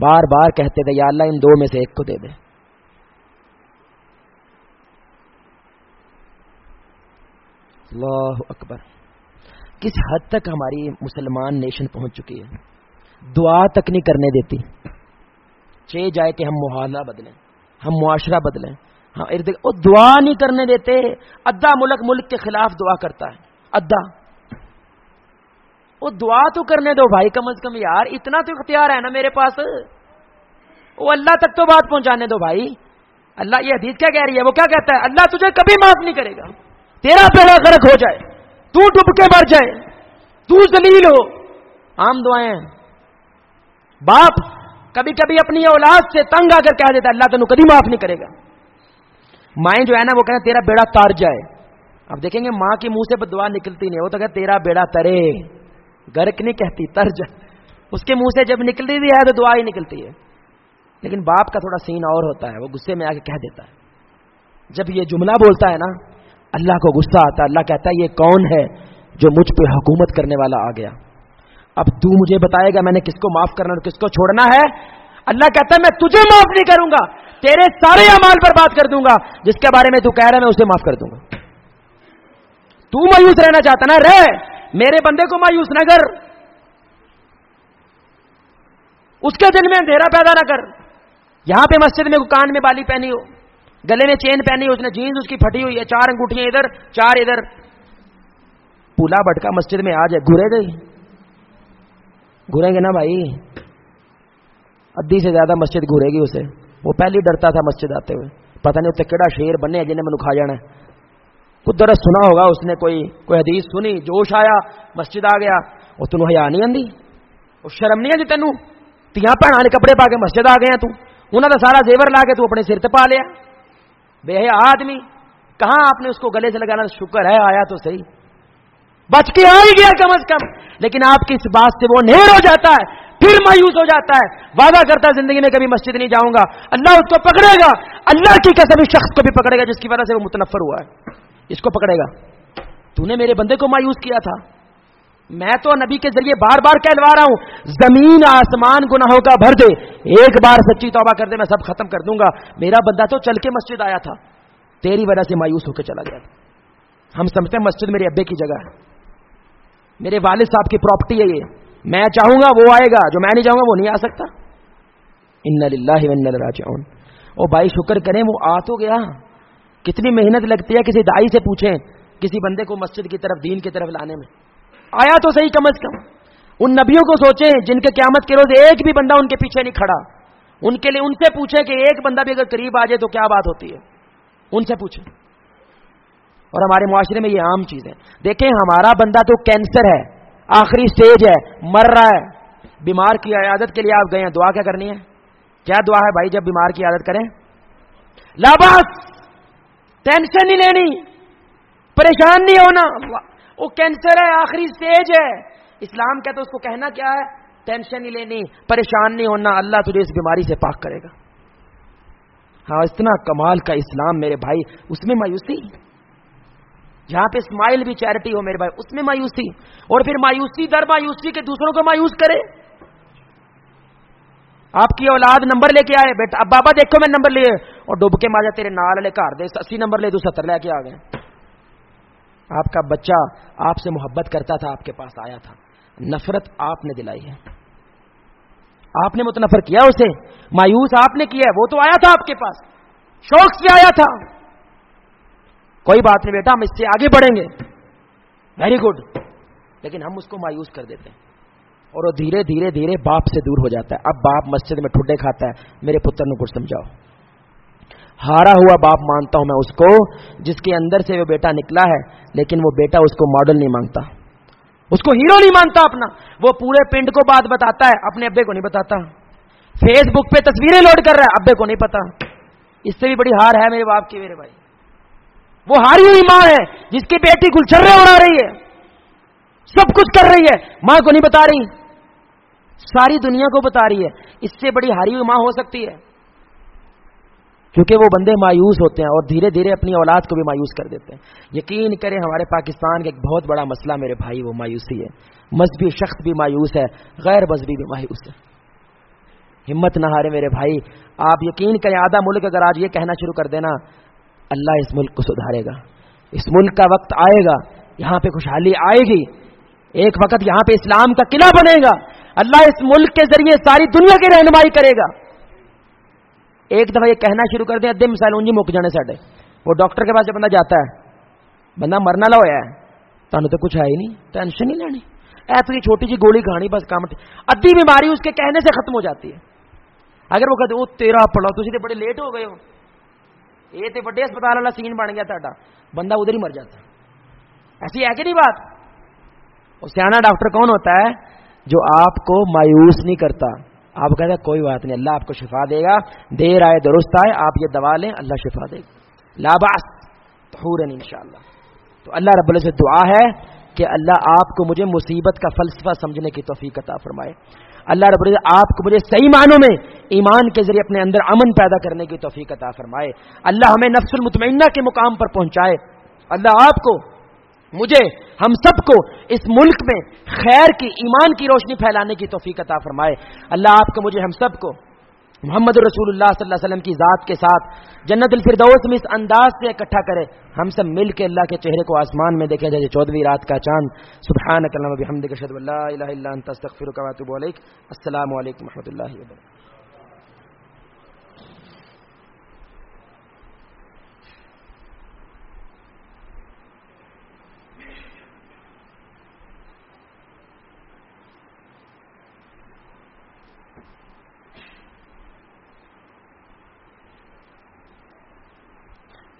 بار بار کہتے تھے، یا اللہ ان دو میں سے ایک کو دے دے۔ اللہ اکبر کس حد تک ہماری مسلمان نیشن پہنچ چکی ہے؟ دعا تک نہیں کرنے دیتی. چے جائے کہ ہم محالہ بدلیں، ہم معاشرہ بدلیں۔ ہاں ارد وہ دعا نہیں کرنے دیتے ادا ملک ملک کے خلاف دعا کرتا ہے ادا وہ دعا تو کرنے دو بھائی، کم از کم یار، اتنا تو اختیار ہے نا میرے پاس۔ وہ اللہ تک تو بات پہنچانے دو بھائی۔ اللہ یہ حدیث کیا کہہ رہی ہے؟ وہ کیا کہتا ہے؟ اللہ تجھے کبھی معاف نہیں کرے گا۔ تیرا پہلا غرق ہو جائے، تو ڈب کے مر جائے، تو زلیل ہو۔ عام دعائیں باپ کبھی کبھی اپنی اولاد سے تنگ آ کر کہہ دیتا ہے، اللہ تین کبھی معاف نہیں کرے گا۔ مائیں جو ہے نا، وہ کہنا تیرا بیڑا تار جائے۔ اب دیکھیں گے، ماں کے منہ سے دعا نکلتی نہیں، وہ تو کہ تیرا بیڑا ترے۔ گرک نہیں کہتی، تر جائے اس کے منہ سے جب نکلتی بھی ہے تو دعا ہی نکلتی ہے۔ لیکن باپ کا تھوڑا سین اور ہوتا ہے، وہ غصے میں آ کے کہہ دیتا ہے۔ جب یہ جملہ بولتا ہے نا اللہ کو غصہ آتا اللہ کہتا ہے، یہ کون ہے جو مجھ پہ حکومت کرنے والا آ گیا؟ اب تو مجھے بتائے گا میں نے کس کو معاف کرنا اور کس کو چھوڑنا ہے؟ اللہ کہتا ہے، میں تجھے معاف نہیں کروں گا، تیرے سارے امال پر بات کر دوں گا، جس کے بارے میں تو کہہ رہا میں اسے معاف کر دوں گا۔ تو مایوس رہنا چاہتا نا، رہ، میرے بندے کو مایوس نہ کر۔ اس کے دل میں اندھیرا پیدا نہ کر۔ یہاں پہ مسجد میں کان میں بالی پہنی ہو۔ گلے میں چین پہنی، اس نے جینس اس کی پھٹی ہوئی ہے، چار انگوٹیاں ادھر، چار ادھر۔ پولا بٹکا مسجد میں آ جائے گھرے گئی گھریں گے نا بھائی؟ ادھی سے زیادہ مسجد گھورے گی اسے۔ وہ پہلی ڈرتا تھا مسجد آتے ہوئے۔ پتہ نہیں اتنے کہڑا شیر بنے جنہیں میں کھا جانا ہے۔ کچھ درس سنا ہوگا اس نے کوئی کوئی حدیث سنی، جوش آیا، مسجد آ گیا۔ وہ تین ہیا نہیں آتی وہ شرم نہیں آتی تینوں؟ تیاں بھنا نے کپڑے پا کے مسجد آ گیا تو۔ انہوں نے سارا زیور لا کے تو اپنے سر پا لیا۔ بے آدمی، کہاں آپ نے اس کو گلے سے لگانا؟ شکر ہے، آیا تو صحیح۔ بچ کے آ ہی گیا کم از کم۔ لیکن آپ کی اس بات سے وہ نہر ہو جاتا ہے، پھر مایوس ہو جاتا ہے۔ وعدہ کرتا ہے زندگی میں کبھی مسجد نہیں جاؤں گا۔ اللہ اس کو پکڑے گا۔ اللہ کی قسم اس شخص کو بھی پکڑے گا، جس کی وجہ سے وہ متنفر ہوا ہے۔ اس کو پکڑے گا۔ تو نے میرے بندے کو مایوس کیا تھا۔ میں تو نبی کے ذریعے بار بار کہلوا رہا ہوں، زمین آسمان گناہوں کا بھر دے، ایک بار سچی توبہ کر دے، میں سب ختم کر دوں گا۔ میرا بندہ تو چل کے مسجد آیا تھا، تیری وجہ سے مایوس ہو کے چلا گیا تھا۔ ہم سمجھتے ہیں مسجد میرے ابے کی جگہ ہے۔ میرے والد صاحب کی پراپرٹی ہے یہ۔ میں چاہوں گا وہ آئے گا، جو میں نہیں چاہوں گا وہ نہیں آ سکتا۔ ان ان او بھائی، شکر کریں، وہ آ تو گیا۔ کتنی محنت لگتی ہے کسی دائی سے پوچھیں، کسی بندے کو مسجد کی طرف، دین کی طرف لانے میں۔ آیا تو صحیح کم از کم۔ ان نبیوں کو سوچیں جن کے قیامت کے روز ایک بھی بندہ ان کے پیچھے نہیں کھڑا۔ ان کے لیے ان سے پوچھیں کہ ایک بندہ بھی اگر قریب آ جائے تو کیا بات ہوتی ہے؟ ان سے پوچھیں۔ اور ہمارے معاشرے میں یہ عام چیز ہے۔ دیکھیں، ہمارا بندہ تو کینسر ہے، آخری سٹیج ہے، مر رہا ہے۔ بیمار کی عیادت کے لیے آپ گئے ہیں، دعا کیا کرنی ہے؟ کیا دعا ہے بھائی جب بیمار کی عادت کریں؟ لاباس! ٹینشن نہیں لینی، پریشان نہیں ہونا۔ وہ کینسر ہے، آخری سٹیج ہے۔ اسلام کہتے اس کو کہنا کیا ہے؟ ٹینشن نہیں لینی، پریشان نہیں ہونا، اللہ تجھے اس بیماری سے پاک کرے گا۔ ہاں اتنا کمال کا اسلام میرے بھائی، اس میں مایوسی۔ جہاں پہ اسمائل بھی چیریٹی ہو میرے بھائی، اس میں مایوسی۔ اور پھر مایوسی در مایوسی کے دوسروں کو مایوس کرے۔ آپ کی اولاد نمبر لے کے آئے، بیٹا، اب بابا دیکھو میں نمبر لیے، اور ڈب کے ماجا تیرے نال والے گھر دے، اسی نمبر لے تو ستر لے کے آ گئے۔ آپ کا بچہ آپ سے محبت کرتا تھا، آپ کے پاس آیا تھا۔ نفرت آپ نے دلائی ہے۔ آپ نے متنفر کیا اسے؟ مایوس آپ نے کیا وہ تو آیا تھا آپ کے پاس۔ شوق سے آیا تھا۔ کوئی بات نہیں بیٹا، ہم اس سے آگے بڑھیں گے۔ ویری گڈ لیکن ہم اس کو مایوس کر دیتے ہیں۔ اور وہ دھیرے دھیرے دھیرے باپ سے دور ہو جاتا ہے۔ اب باپ مسجد میں ٹھڈے کھاتا ہے۔ میرے پتر نے کچھ سمجھاؤ۔ ہارا ہوا باپ مانتا ہوں میں اس کو، جس کے اندر سے وہ بیٹا نکلا ہے، لیکن وہ بیٹا اس کو ماڈل نہیں مانگتا اس کو ہیرو نہیں مانتا اپنا۔ وہ پورے پنڈ کو بات بتاتا ہے، اپنے ابے کو نہیں بتاتا۔ فیس بک پہ تصویریں لوڈ کر رہا ہے، ابے کو نہیں پتا۔ اس سے بھی بڑی ہار ہے میرے باپ کی، میرے بھائی۔ وہ ہاری ہوئی ماں ہے، جس کی بیٹی گلچرے اڑا رہی ہے۔ سب کچھ کر رہی ہے۔ ماں کو نہیں بتا رہی۔ ساری دنیا کو بتا رہی ہے۔ اس سے بڑی ہاری ہوئی ماں ہو سکتی ہے۔ کیونکہ وہ بندے مایوس ہوتے ہیں اور دھیرے دھیرے اپنی اولاد کو بھی مایوس کر دیتے ہیں۔ یقین کریں ہمارے پاکستان کا ایک بہت بڑا مسئلہ میرے بھائی، وہ مایوسی ہے۔ مذہبی شخص بھی مایوس ہے، غیر مذہبی بھی مایوس ہے۔ ہمت نہ ہارے میرے بھائی۔ آپ یقین کریں، آدھا ملک اگر آج یہ کہنا شروع کر دینا، اللہ اس ملک کو سدھارے گا۔ اس ملک کا وقت آئے گا، یہاں پہ خوشحالی آئے گی۔ ایک وقت یہاں پہ اسلام کا قلعہ بنے گا۔ اللہ اس ملک کے ذریعے ساری دنیا کی رہنمائی کرے گا۔ ایک دفعہ یہ کہنا شروع کر دیں ادے مثال انجی مک جانے ساڈے۔ وہ ڈاکٹر کے پاس جب بندہ جاتا ہے، بندہ مرنا لا ہوا ہے تمہیں تو کچھ ہے ہی نہیں، ٹینشن نہیں لینی۔ اے تو یہ چھوٹی جی گولی کھانی بس، کام ادھی بیماری اس کے کہنے سے ختم ہو جاتی ہے۔ اگر وہ کہتے وہ تیرا پڑا تو بڑے لیٹ ہو گئے ہو۔ یہ تو وڈے اسپتال والا سین بن گیا تا بندہ ادھر ہی مر جاتا۔ ایسی ہے کہ نہیں بات؟ وہ سیاح ڈاکٹر کون ہوتا ہے جو آپ کو مایوس نہیں کرتا؟ آپ کہتے ہیں کوئی بات نہیں، اللہ آپ کو شفا دے گا۔ دیر آئے درست آئے، آپ یہ دوا لیں، اللہ شفا دے گا۔ لاباس ان شاء اللہ تو اللہ رب اللہ سے دعا ہے کہ اللہ آپ کو مجھے مصیبت کا فلسفہ سمجھنے کی توفیق عطا فرمائے۔ اللہ رب العزت آپ کو مجھے صحیح معنوں میں ایمان کے ذریعے اپنے اندر امن پیدا کرنے کی توفیق عطا فرمائے۔ اللہ ہمیں نفس المطمئنہ کے مقام پر پہنچائے۔ اللہ آپ کو مجھے ہم سب کو اس ملک میں خیر کی، ایمان کی روشنی پھیلانے کی توفیق عطا فرمائے۔ اللہ آپ کو، مجھے ہم سب کو محمد رسول اللہ صلی اللہ علیہ وسلم کی ذات کے ساتھ جنت الفردوس میں اس انداز سے اکٹھا کرے۔ ہم سب مل کے اللہ کے چہرے کو آسمان میں دیکھیں جیسے چودہویں رات کا چاند۔ سبحان اللہ السلام علیکم و رحمۃ اللہ وبرکاتہ۔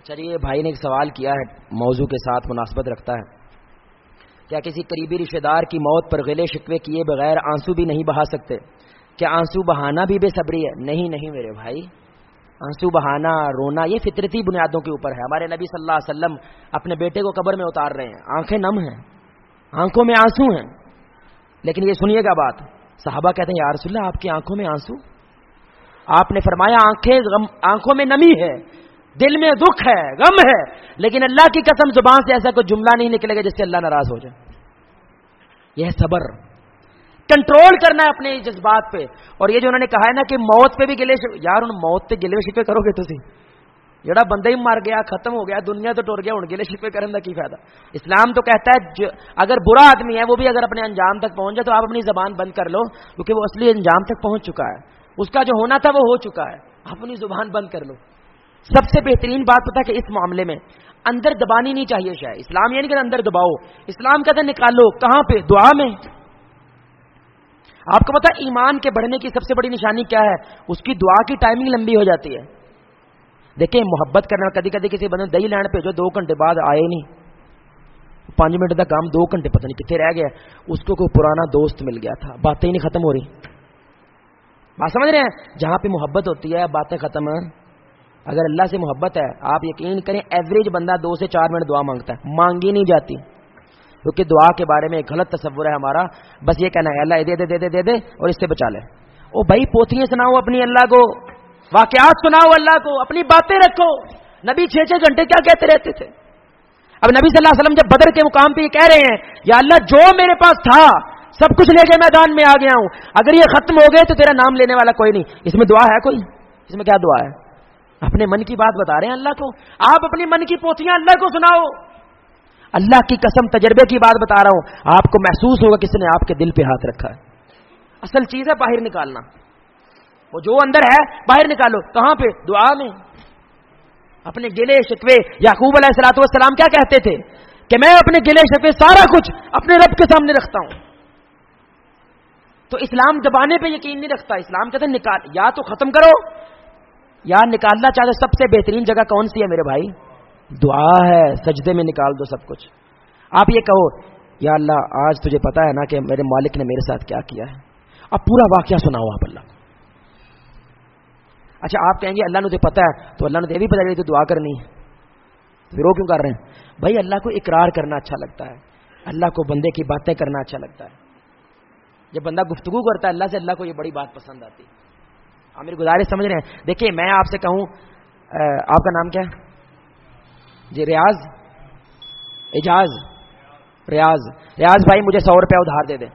چلیے بھائی نے ایک سوال کیا ہے، موضوع کے ساتھ مناسبت رکھتا ہے۔ کیا کسی قریبی رشتے دار کی موت پر گلے شکوے کیے بغیر آنسو بھی نہیں بہا سکتے؟ کیا آنسو بہانا بھی بے صبری ہے؟ نہیں نہیں میرے بھائی۔ آنسو بہانا، رونا، یہ فطرتی بنیادوں کے اوپر ہے۔ ہمارے نبی صلی اللہ علیہ وسلم اپنے بیٹے کو قبر میں اتار رہے ہیں۔ آنکھیں نم ہیں۔ آنکھوں میں آنسو ہیں۔ لیکن یہ سنیے گا بات۔ صحابہ کہتے ہیں، یا رسول اللہ، آپ کی آنکھوں میں آنسو؟ آپ نے فرمایا، آنکھیں آنکھوں میں نمی ہے۔ دل میں دکھ ہے، غم ہے، لیکن اللہ کی قسم زبان سے ایسا کوئی جملہ نہیں نکلے گا جس سے اللہ ناراض ہو جائے۔ یہ صبر۔ کنٹرول کرنا ہے اپنے جذبات پہ۔ اور یہ جو انہوں نے کہا ہے نا کہ موت پہ بھی گلے یار ان موت پہ گلے شکے کرو گے تھی جڑا بندہ ہی مر گیا، ختم ہو گیا، دنیا تو ٹور گیا ہوں گلے شکوے کرنے کا کی فائدہ؟ اسلام تو کہتا ہے اگر برا آدمی ہے، وہ بھی اگر اپنے انجام تک پہنچ جائے تو آپ اپنی زبان بند کر لو، کیونکہ وہ اصلی انجام تک پہنچ چکا ہے۔ اس کا جو ہونا تھا، وہ ہو چکا ہے۔ اپنی زبان بند کر لو۔ سب سے بہترین بات پتا کہ اس معاملے میں اندر دبانی نہیں چاہیے شاید۔ اسلام یعنی کہ اندر دباؤ۔ اسلام کہتے نکالو، کہاں پہ؟ دعا میں۔ آپ کو پتا ایمان کے بڑھنے کی سب سے بڑی نشانی کیا ہے؟ اس کی دعا کی ٹائمنگ لمبی ہو جاتی ہے۔ دیکھیں، محبت کرنا کدی کدی کسی بندے دہی لینڈ پہ جو دو گھنٹے بعد آئے نہیں۔ پانچ منٹ کا کام، دو گھنٹے پتہ نہیں کتنے رہ گیا۔ اس کو کوئی پرانا دوست مل گیا تھا۔ باتیں ہی نہیں ختم ہو رہی۔ بات سمجھ رہے ہیں؟ جہاں پہ محبت ہوتی ہے، باتیں ختم ہیں۔ اگر اللہ سے محبت ہے، آپ یقین کریں ایوریج بندہ دو سے چار منٹ دعا مانگتا ہے۔ مانگی نہیں جاتی۔ کیونکہ دعا کے بارے میں ایک غلط تصور ہے ہمارا۔ بس یہ کہنا ہے، اللہ دے دے دے دے دے دے اور اس سے بچا لے۔ او بھائی، پوتیاں سناؤ اپنی اللہ کو۔ واقعات سناؤ اللہ کو۔ اپنی باتیں رکھو۔ نبی چھ چھ گھنٹے کیا کہتے رہتے تھے؟ اب نبی صلی اللہ علیہ وسلم جب بدر کے مقام پہ یہ کہہ رہے ہیں، یا اللہ جو میرے پاس تھا، سب کچھ لے کے میدان میں آ گیا ہوں۔ اگر یہ ختم ہو گئے تو تیرا نام لینے والا کوئی نہیں۔ اس میں دعا ہے کوئی؟ اس میں کیا دعا ہے؟ اپنے من کی بات بتا رہے ہیں اللہ کو؟ آپ اپنی من کی پوتیاں اللہ کو سناؤ۔ اللہ کی قسم تجربے کی بات بتا رہا ہوں۔ آپ کو محسوس ہوگا کس نے آپ کے دل پہ ہاتھ رکھا ہے۔ اصل چیز ہے باہر نکالنا۔ وہ جو اندر ہے، باہر نکالو۔ کہاں پہ؟ دعا میں۔ اپنے گلے شکوے یعقوب علیہ السلاۃ والسلام کیا کہتے تھے؟ کہ میں اپنے گلے شکوے سارا کچھ اپنے رب کے سامنے رکھتا ہوں۔ تو اسلام دبانے پہ یقین نہیں رکھتا، اسلام کہتے نکال، یا تو ختم کرو یا نکالنا چاہتے سب سے بہترین جگہ کون سی ہے میرے بھائی؟ دعا ہے، سجدے میں نکال دو سب کچھ۔ آپ یہ کہو، یا اللہ، آج تجھے پتا ہے نا کہ میرے مالک نے میرے ساتھ کیا کیا ہے۔ اب پورا واقعہ سناؤ آپ اللہ۔ اچھا آپ کہیں گے اللہ نے تجھے پتا ہے، تو اللہ نے یہ بھی پتا تو دعا کرنی ہے۔ پھر وہ کیوں کر رہے ہیں؟ بھائی، اللہ کو اقرار کرنا اچھا لگتا ہے۔ اللہ کو بندے کی باتیں کرنا اچھا لگتا ہے۔ جب بندہ گفتگو کرتا ہے، اللہ سے اللہ کو یہ بڑی بات پسند آتی ہے۔ آپ میری گزارش سمجھ رہے ہیں؟ دیکھیے، میں آپ سے کہوں آپ کا نام کیا جی ریاض۔ اجاز۔ ریاض۔ ریاض بھائی، مجھے سو روپیہ ادھار دے دے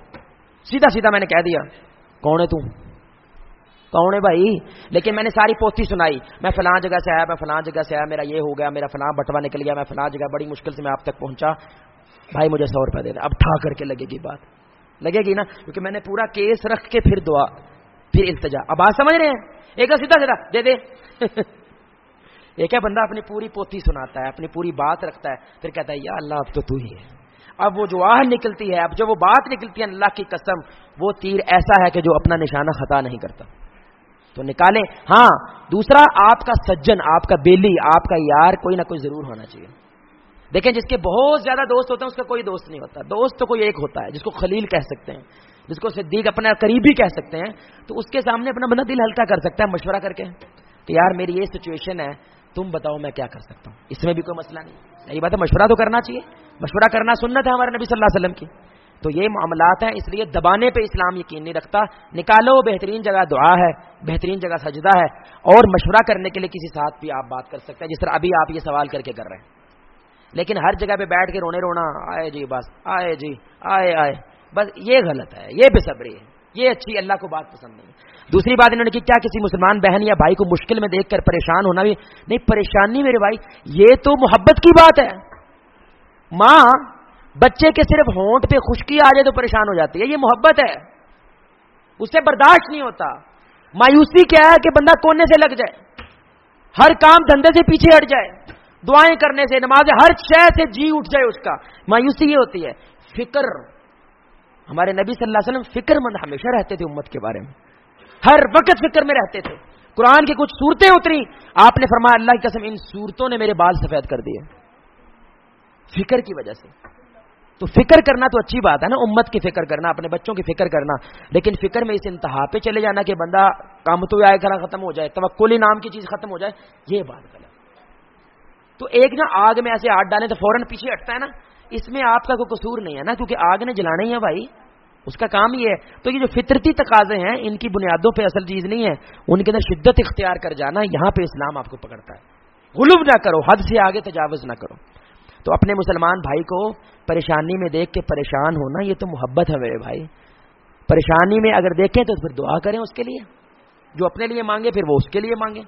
سیدھا سیدھا میں نے کہہ دیا۔ کون ہے تم کون ہے بھائی؟ لیکن میں نے ساری پوسٹی سنائی۔ میں فلاں جگہ سے آیا، میں فلاں جگہ سے آیا، میرا یہ ہو گیا، میرا فلاں بٹوا نکل گیا، میں فلاں جگہ بڑی مشکل سے میں آپ تک پہنچا۔ بھائی، مجھے سو روپیہ دے دے اب ٹھا کر کے لگے گی بات۔ لگے گی نا؟ کیونکہ میں نے پورا کیس رکھ کے پھر دعا۔ پھر التجا۔ اب بات سمجھ رہے ہیں؟ ایک سیدھا سیدھا۔ دے دے۔ ایک ہے بندہ اپنی پوری پوتی سناتا ہے، اپنی پوری بات رکھتا ہے، پھر کہتا ہے، یا اللہ، اب تو تو ہی ہے۔ اب وہ جو آہ نکلتی ہے، اب جو وہ بات نکلتی ہے اللہ کی قسم، وہ تیر ایسا ہے کہ جو اپنا نشانہ خطا نہیں کرتا۔ تو نکالیں۔ ہاں دوسرا، آپ کا سجن، آپ کا بیلی، آپ کا یار، کوئی نہ کوئی ضرور ہونا چاہیے۔ دیکھیں، جس کے بہت زیادہ دوست ہوتے ہیں، اس کا کوئی دوست نہیں ہوتا۔ دوست تو کوئی ایک ہوتا ہے، جس کو خلیل کہہ سکتے ہیں۔ جس کو صدیق اپنا قریبی کہہ سکتے ہیں، تو اس کے سامنے اپنا بندہ دل ہلکا کر سکتا ہے، مشورہ کر کے کہ یار میری یہ سچویشن ہے، تم بتاؤ میں کیا کر سکتا ہوں۔ اس میں بھی کوئی مسئلہ نہیں۔ یہی بات ہے، مشورہ تو کرنا چاہیے۔ مشورہ کرنا سنت ہے ہمارے نبی صلی اللہ علیہ وسلم کی۔ تو یہ معاملات ہیں، اس لیے دبانے پہ اسلام یقین نہیں رکھتا۔ نکالو، بہترین جگہ دعا ہے، بہترین جگہ سجدہ ہے۔ اور مشورہ کرنے کے لیے کسی ساتھ بھی آپ بات کر سکتے ہیں، جس طرح ابھی آپ یہ سوال کر کے کر رہے ہیں۔ لیکن ہر جگہ پہ بیٹھ کے رونے رونا، آئے جی بس، آئے جی آئے آئے۔ بس یہ غلط ہے، یہ بے صبری ہے، یہ اچھی اللہ کو بات پسند نہیں ہے۔ دوسری بات انہوں نے کی، کیا کسی مسلمان بہن یا بھائی کو مشکل میں دیکھ کر پریشان ہونا بھی؟ نہیں، پریشانی میرے بھائی، یہ تو محبت کی بات ہے۔ ماں، بچے کے صرف ہونٹ پہ خشکی آ جائے تو پریشان ہو جاتی ہے، یہ محبت ہے۔ اس سے برداشت نہیں ہوتا۔ مایوسی کیا ہے کہ بندہ کونے سے لگ جائے، ہر کام دھندے سے پیچھے ہٹ جائے، دعائیں کرنے سے، نماز ہر شہ سے جی اٹھ جائے اس کا۔ مایوسی یہ ہوتی ہے۔ فکر ہمارے نبی صلی اللہ علیہ وسلم فکر مند ہمیشہ رہتے تھے امت کے بارے میں۔ ہر وقت فکر میں رہتے تھے۔ قرآن کی کچھ صورتیں اتری۔ آپ نے فرمایا، اللہ کی قسم، ان صورتوں نے میرے بال سفید کر دیے۔ فکر کی وجہ سے۔ تو فکر کرنا تو اچھی بات ہے نا، امت کی فکر کرنا، اپنے بچوں کی فکر کرنا۔ لیکن فکر میں اس انتہا پہ چلے جانا کہ بندہ کام تو آئے کرا ختم ہو جائے توکلی نام کی چیز ختم ہو جائے، یہ بات غلط تو ایک نا آگ میں ایسے ہاتھ ڈالے تو فوراً پیچھے ہٹتا ہے نا۔ اس میں آپ کا کوئی قصور نہیں ہے نا، کیونکہ آگ نے جلانا ہی ہے بھائی۔ اس کا کام یہ ہے۔ تو یہ جو فطرتی تقاضے ہیں، ان کی بنیادوں پہ اصل چیز نہیں ہے۔ ان کے اندر شدت اختیار کر جانا، یہاں پہ اسلام آپ کو پکڑتا ہے۔ غلوب نہ کرو، حد سے آگے تجاوز نہ کرو۔ تو اپنے مسلمان بھائی کو پریشانی میں دیکھ کے پریشان ہونا، یہ تو محبت ہے میرے بھائی۔ پریشانی میں اگر دیکھیں تو پھر دعا کریں اس کے لیے۔ جو اپنے لیے مانگے، پھر وہ اس کے لیے مانگے۔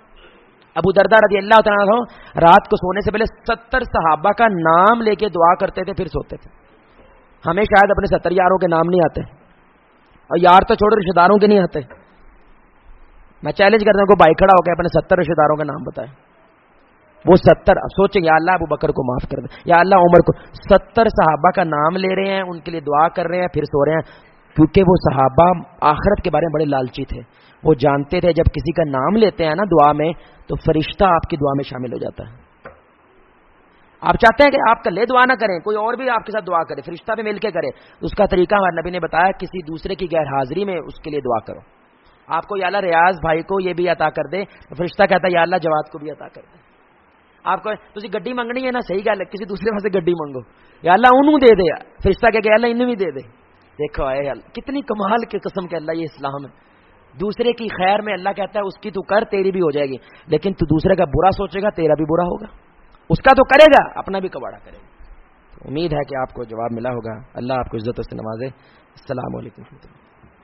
ابو دردہ رضی اللہ تعالیٰ رات کو سونے سے پہلے ستر صحابہ کا نام لے کے دعا کرتے تھے، پھر سوتے تھے۔ ہمیں شاید اپنے ستر یاروں کے نام نہیں آتے اور یار تو چھوڑے رشتے داروں کے نہیں آتے۔ میں چیلنج کرتا ہوں کو بھائی کھڑا ہو کے اپنے ستر رشتے داروں کا نام بتائے۔ وہ ستر سوچیں، یا اللہ ابو بکر کو معاف کر دیں یا اللہ عمر کو۔ ستر صحابہ کا نام لے رہے ہیں، ان کے لیے دعا کر رہے ہیں، پھر سو رہے ہیں۔ کیونکہ وہ صحابہ آخرت کے بارے میں بڑے لالچی تھے۔ وہ جانتے تھے جب کسی کا نام لیتے ہیں نا دعا میں، تو فرشتہ آپ کی دعا میں شامل ہو جاتا ہے۔ آپ چاہتے ہیں کہ آپ کلے دعا نہ کریں، کوئی اور بھی آپ کے ساتھ دعا کرے، فرشتہ بھی مل کے کرے۔ اس کا طریقہ ہمارے نبی نے بتایا، کسی دوسرے کی غیر حاضری میں اس کے لیے دعا کرو۔ آپ کو یا اللہ ریاض بھائی کو یہ بھی عطا کر دے فرشتہ کہتا ہے، یا اللہ جواد کو بھی عطا کر دے۔ آپ کو تھی گڈی منگنی ہے نا، صحیح گل ہے، کسی دوسرے پاس گڈی منگو۔ یا اللہ انہوں دے دے۔ فرشتہ کہ اللہ انہوں بھی دے دے۔ دیکھو آئے کتنی کمال کی قسم کہ اللہ یہ اسلام ہے دوسرے کی خیر میں اللہ کہتا ہے، اس کی تو کر، تیری بھی ہو جائے گی۔ لیکن تو دوسرے کا برا سوچے گا، تیرا بھی برا ہوگا۔ اس کا تو کرے گا، اپنا بھی کباڑا کرے گا۔ امید ہے کہ آپ کو جواب ملا ہوگا۔ اللہ آپ کو عزت سے نوازے۔ السلام علیکم۔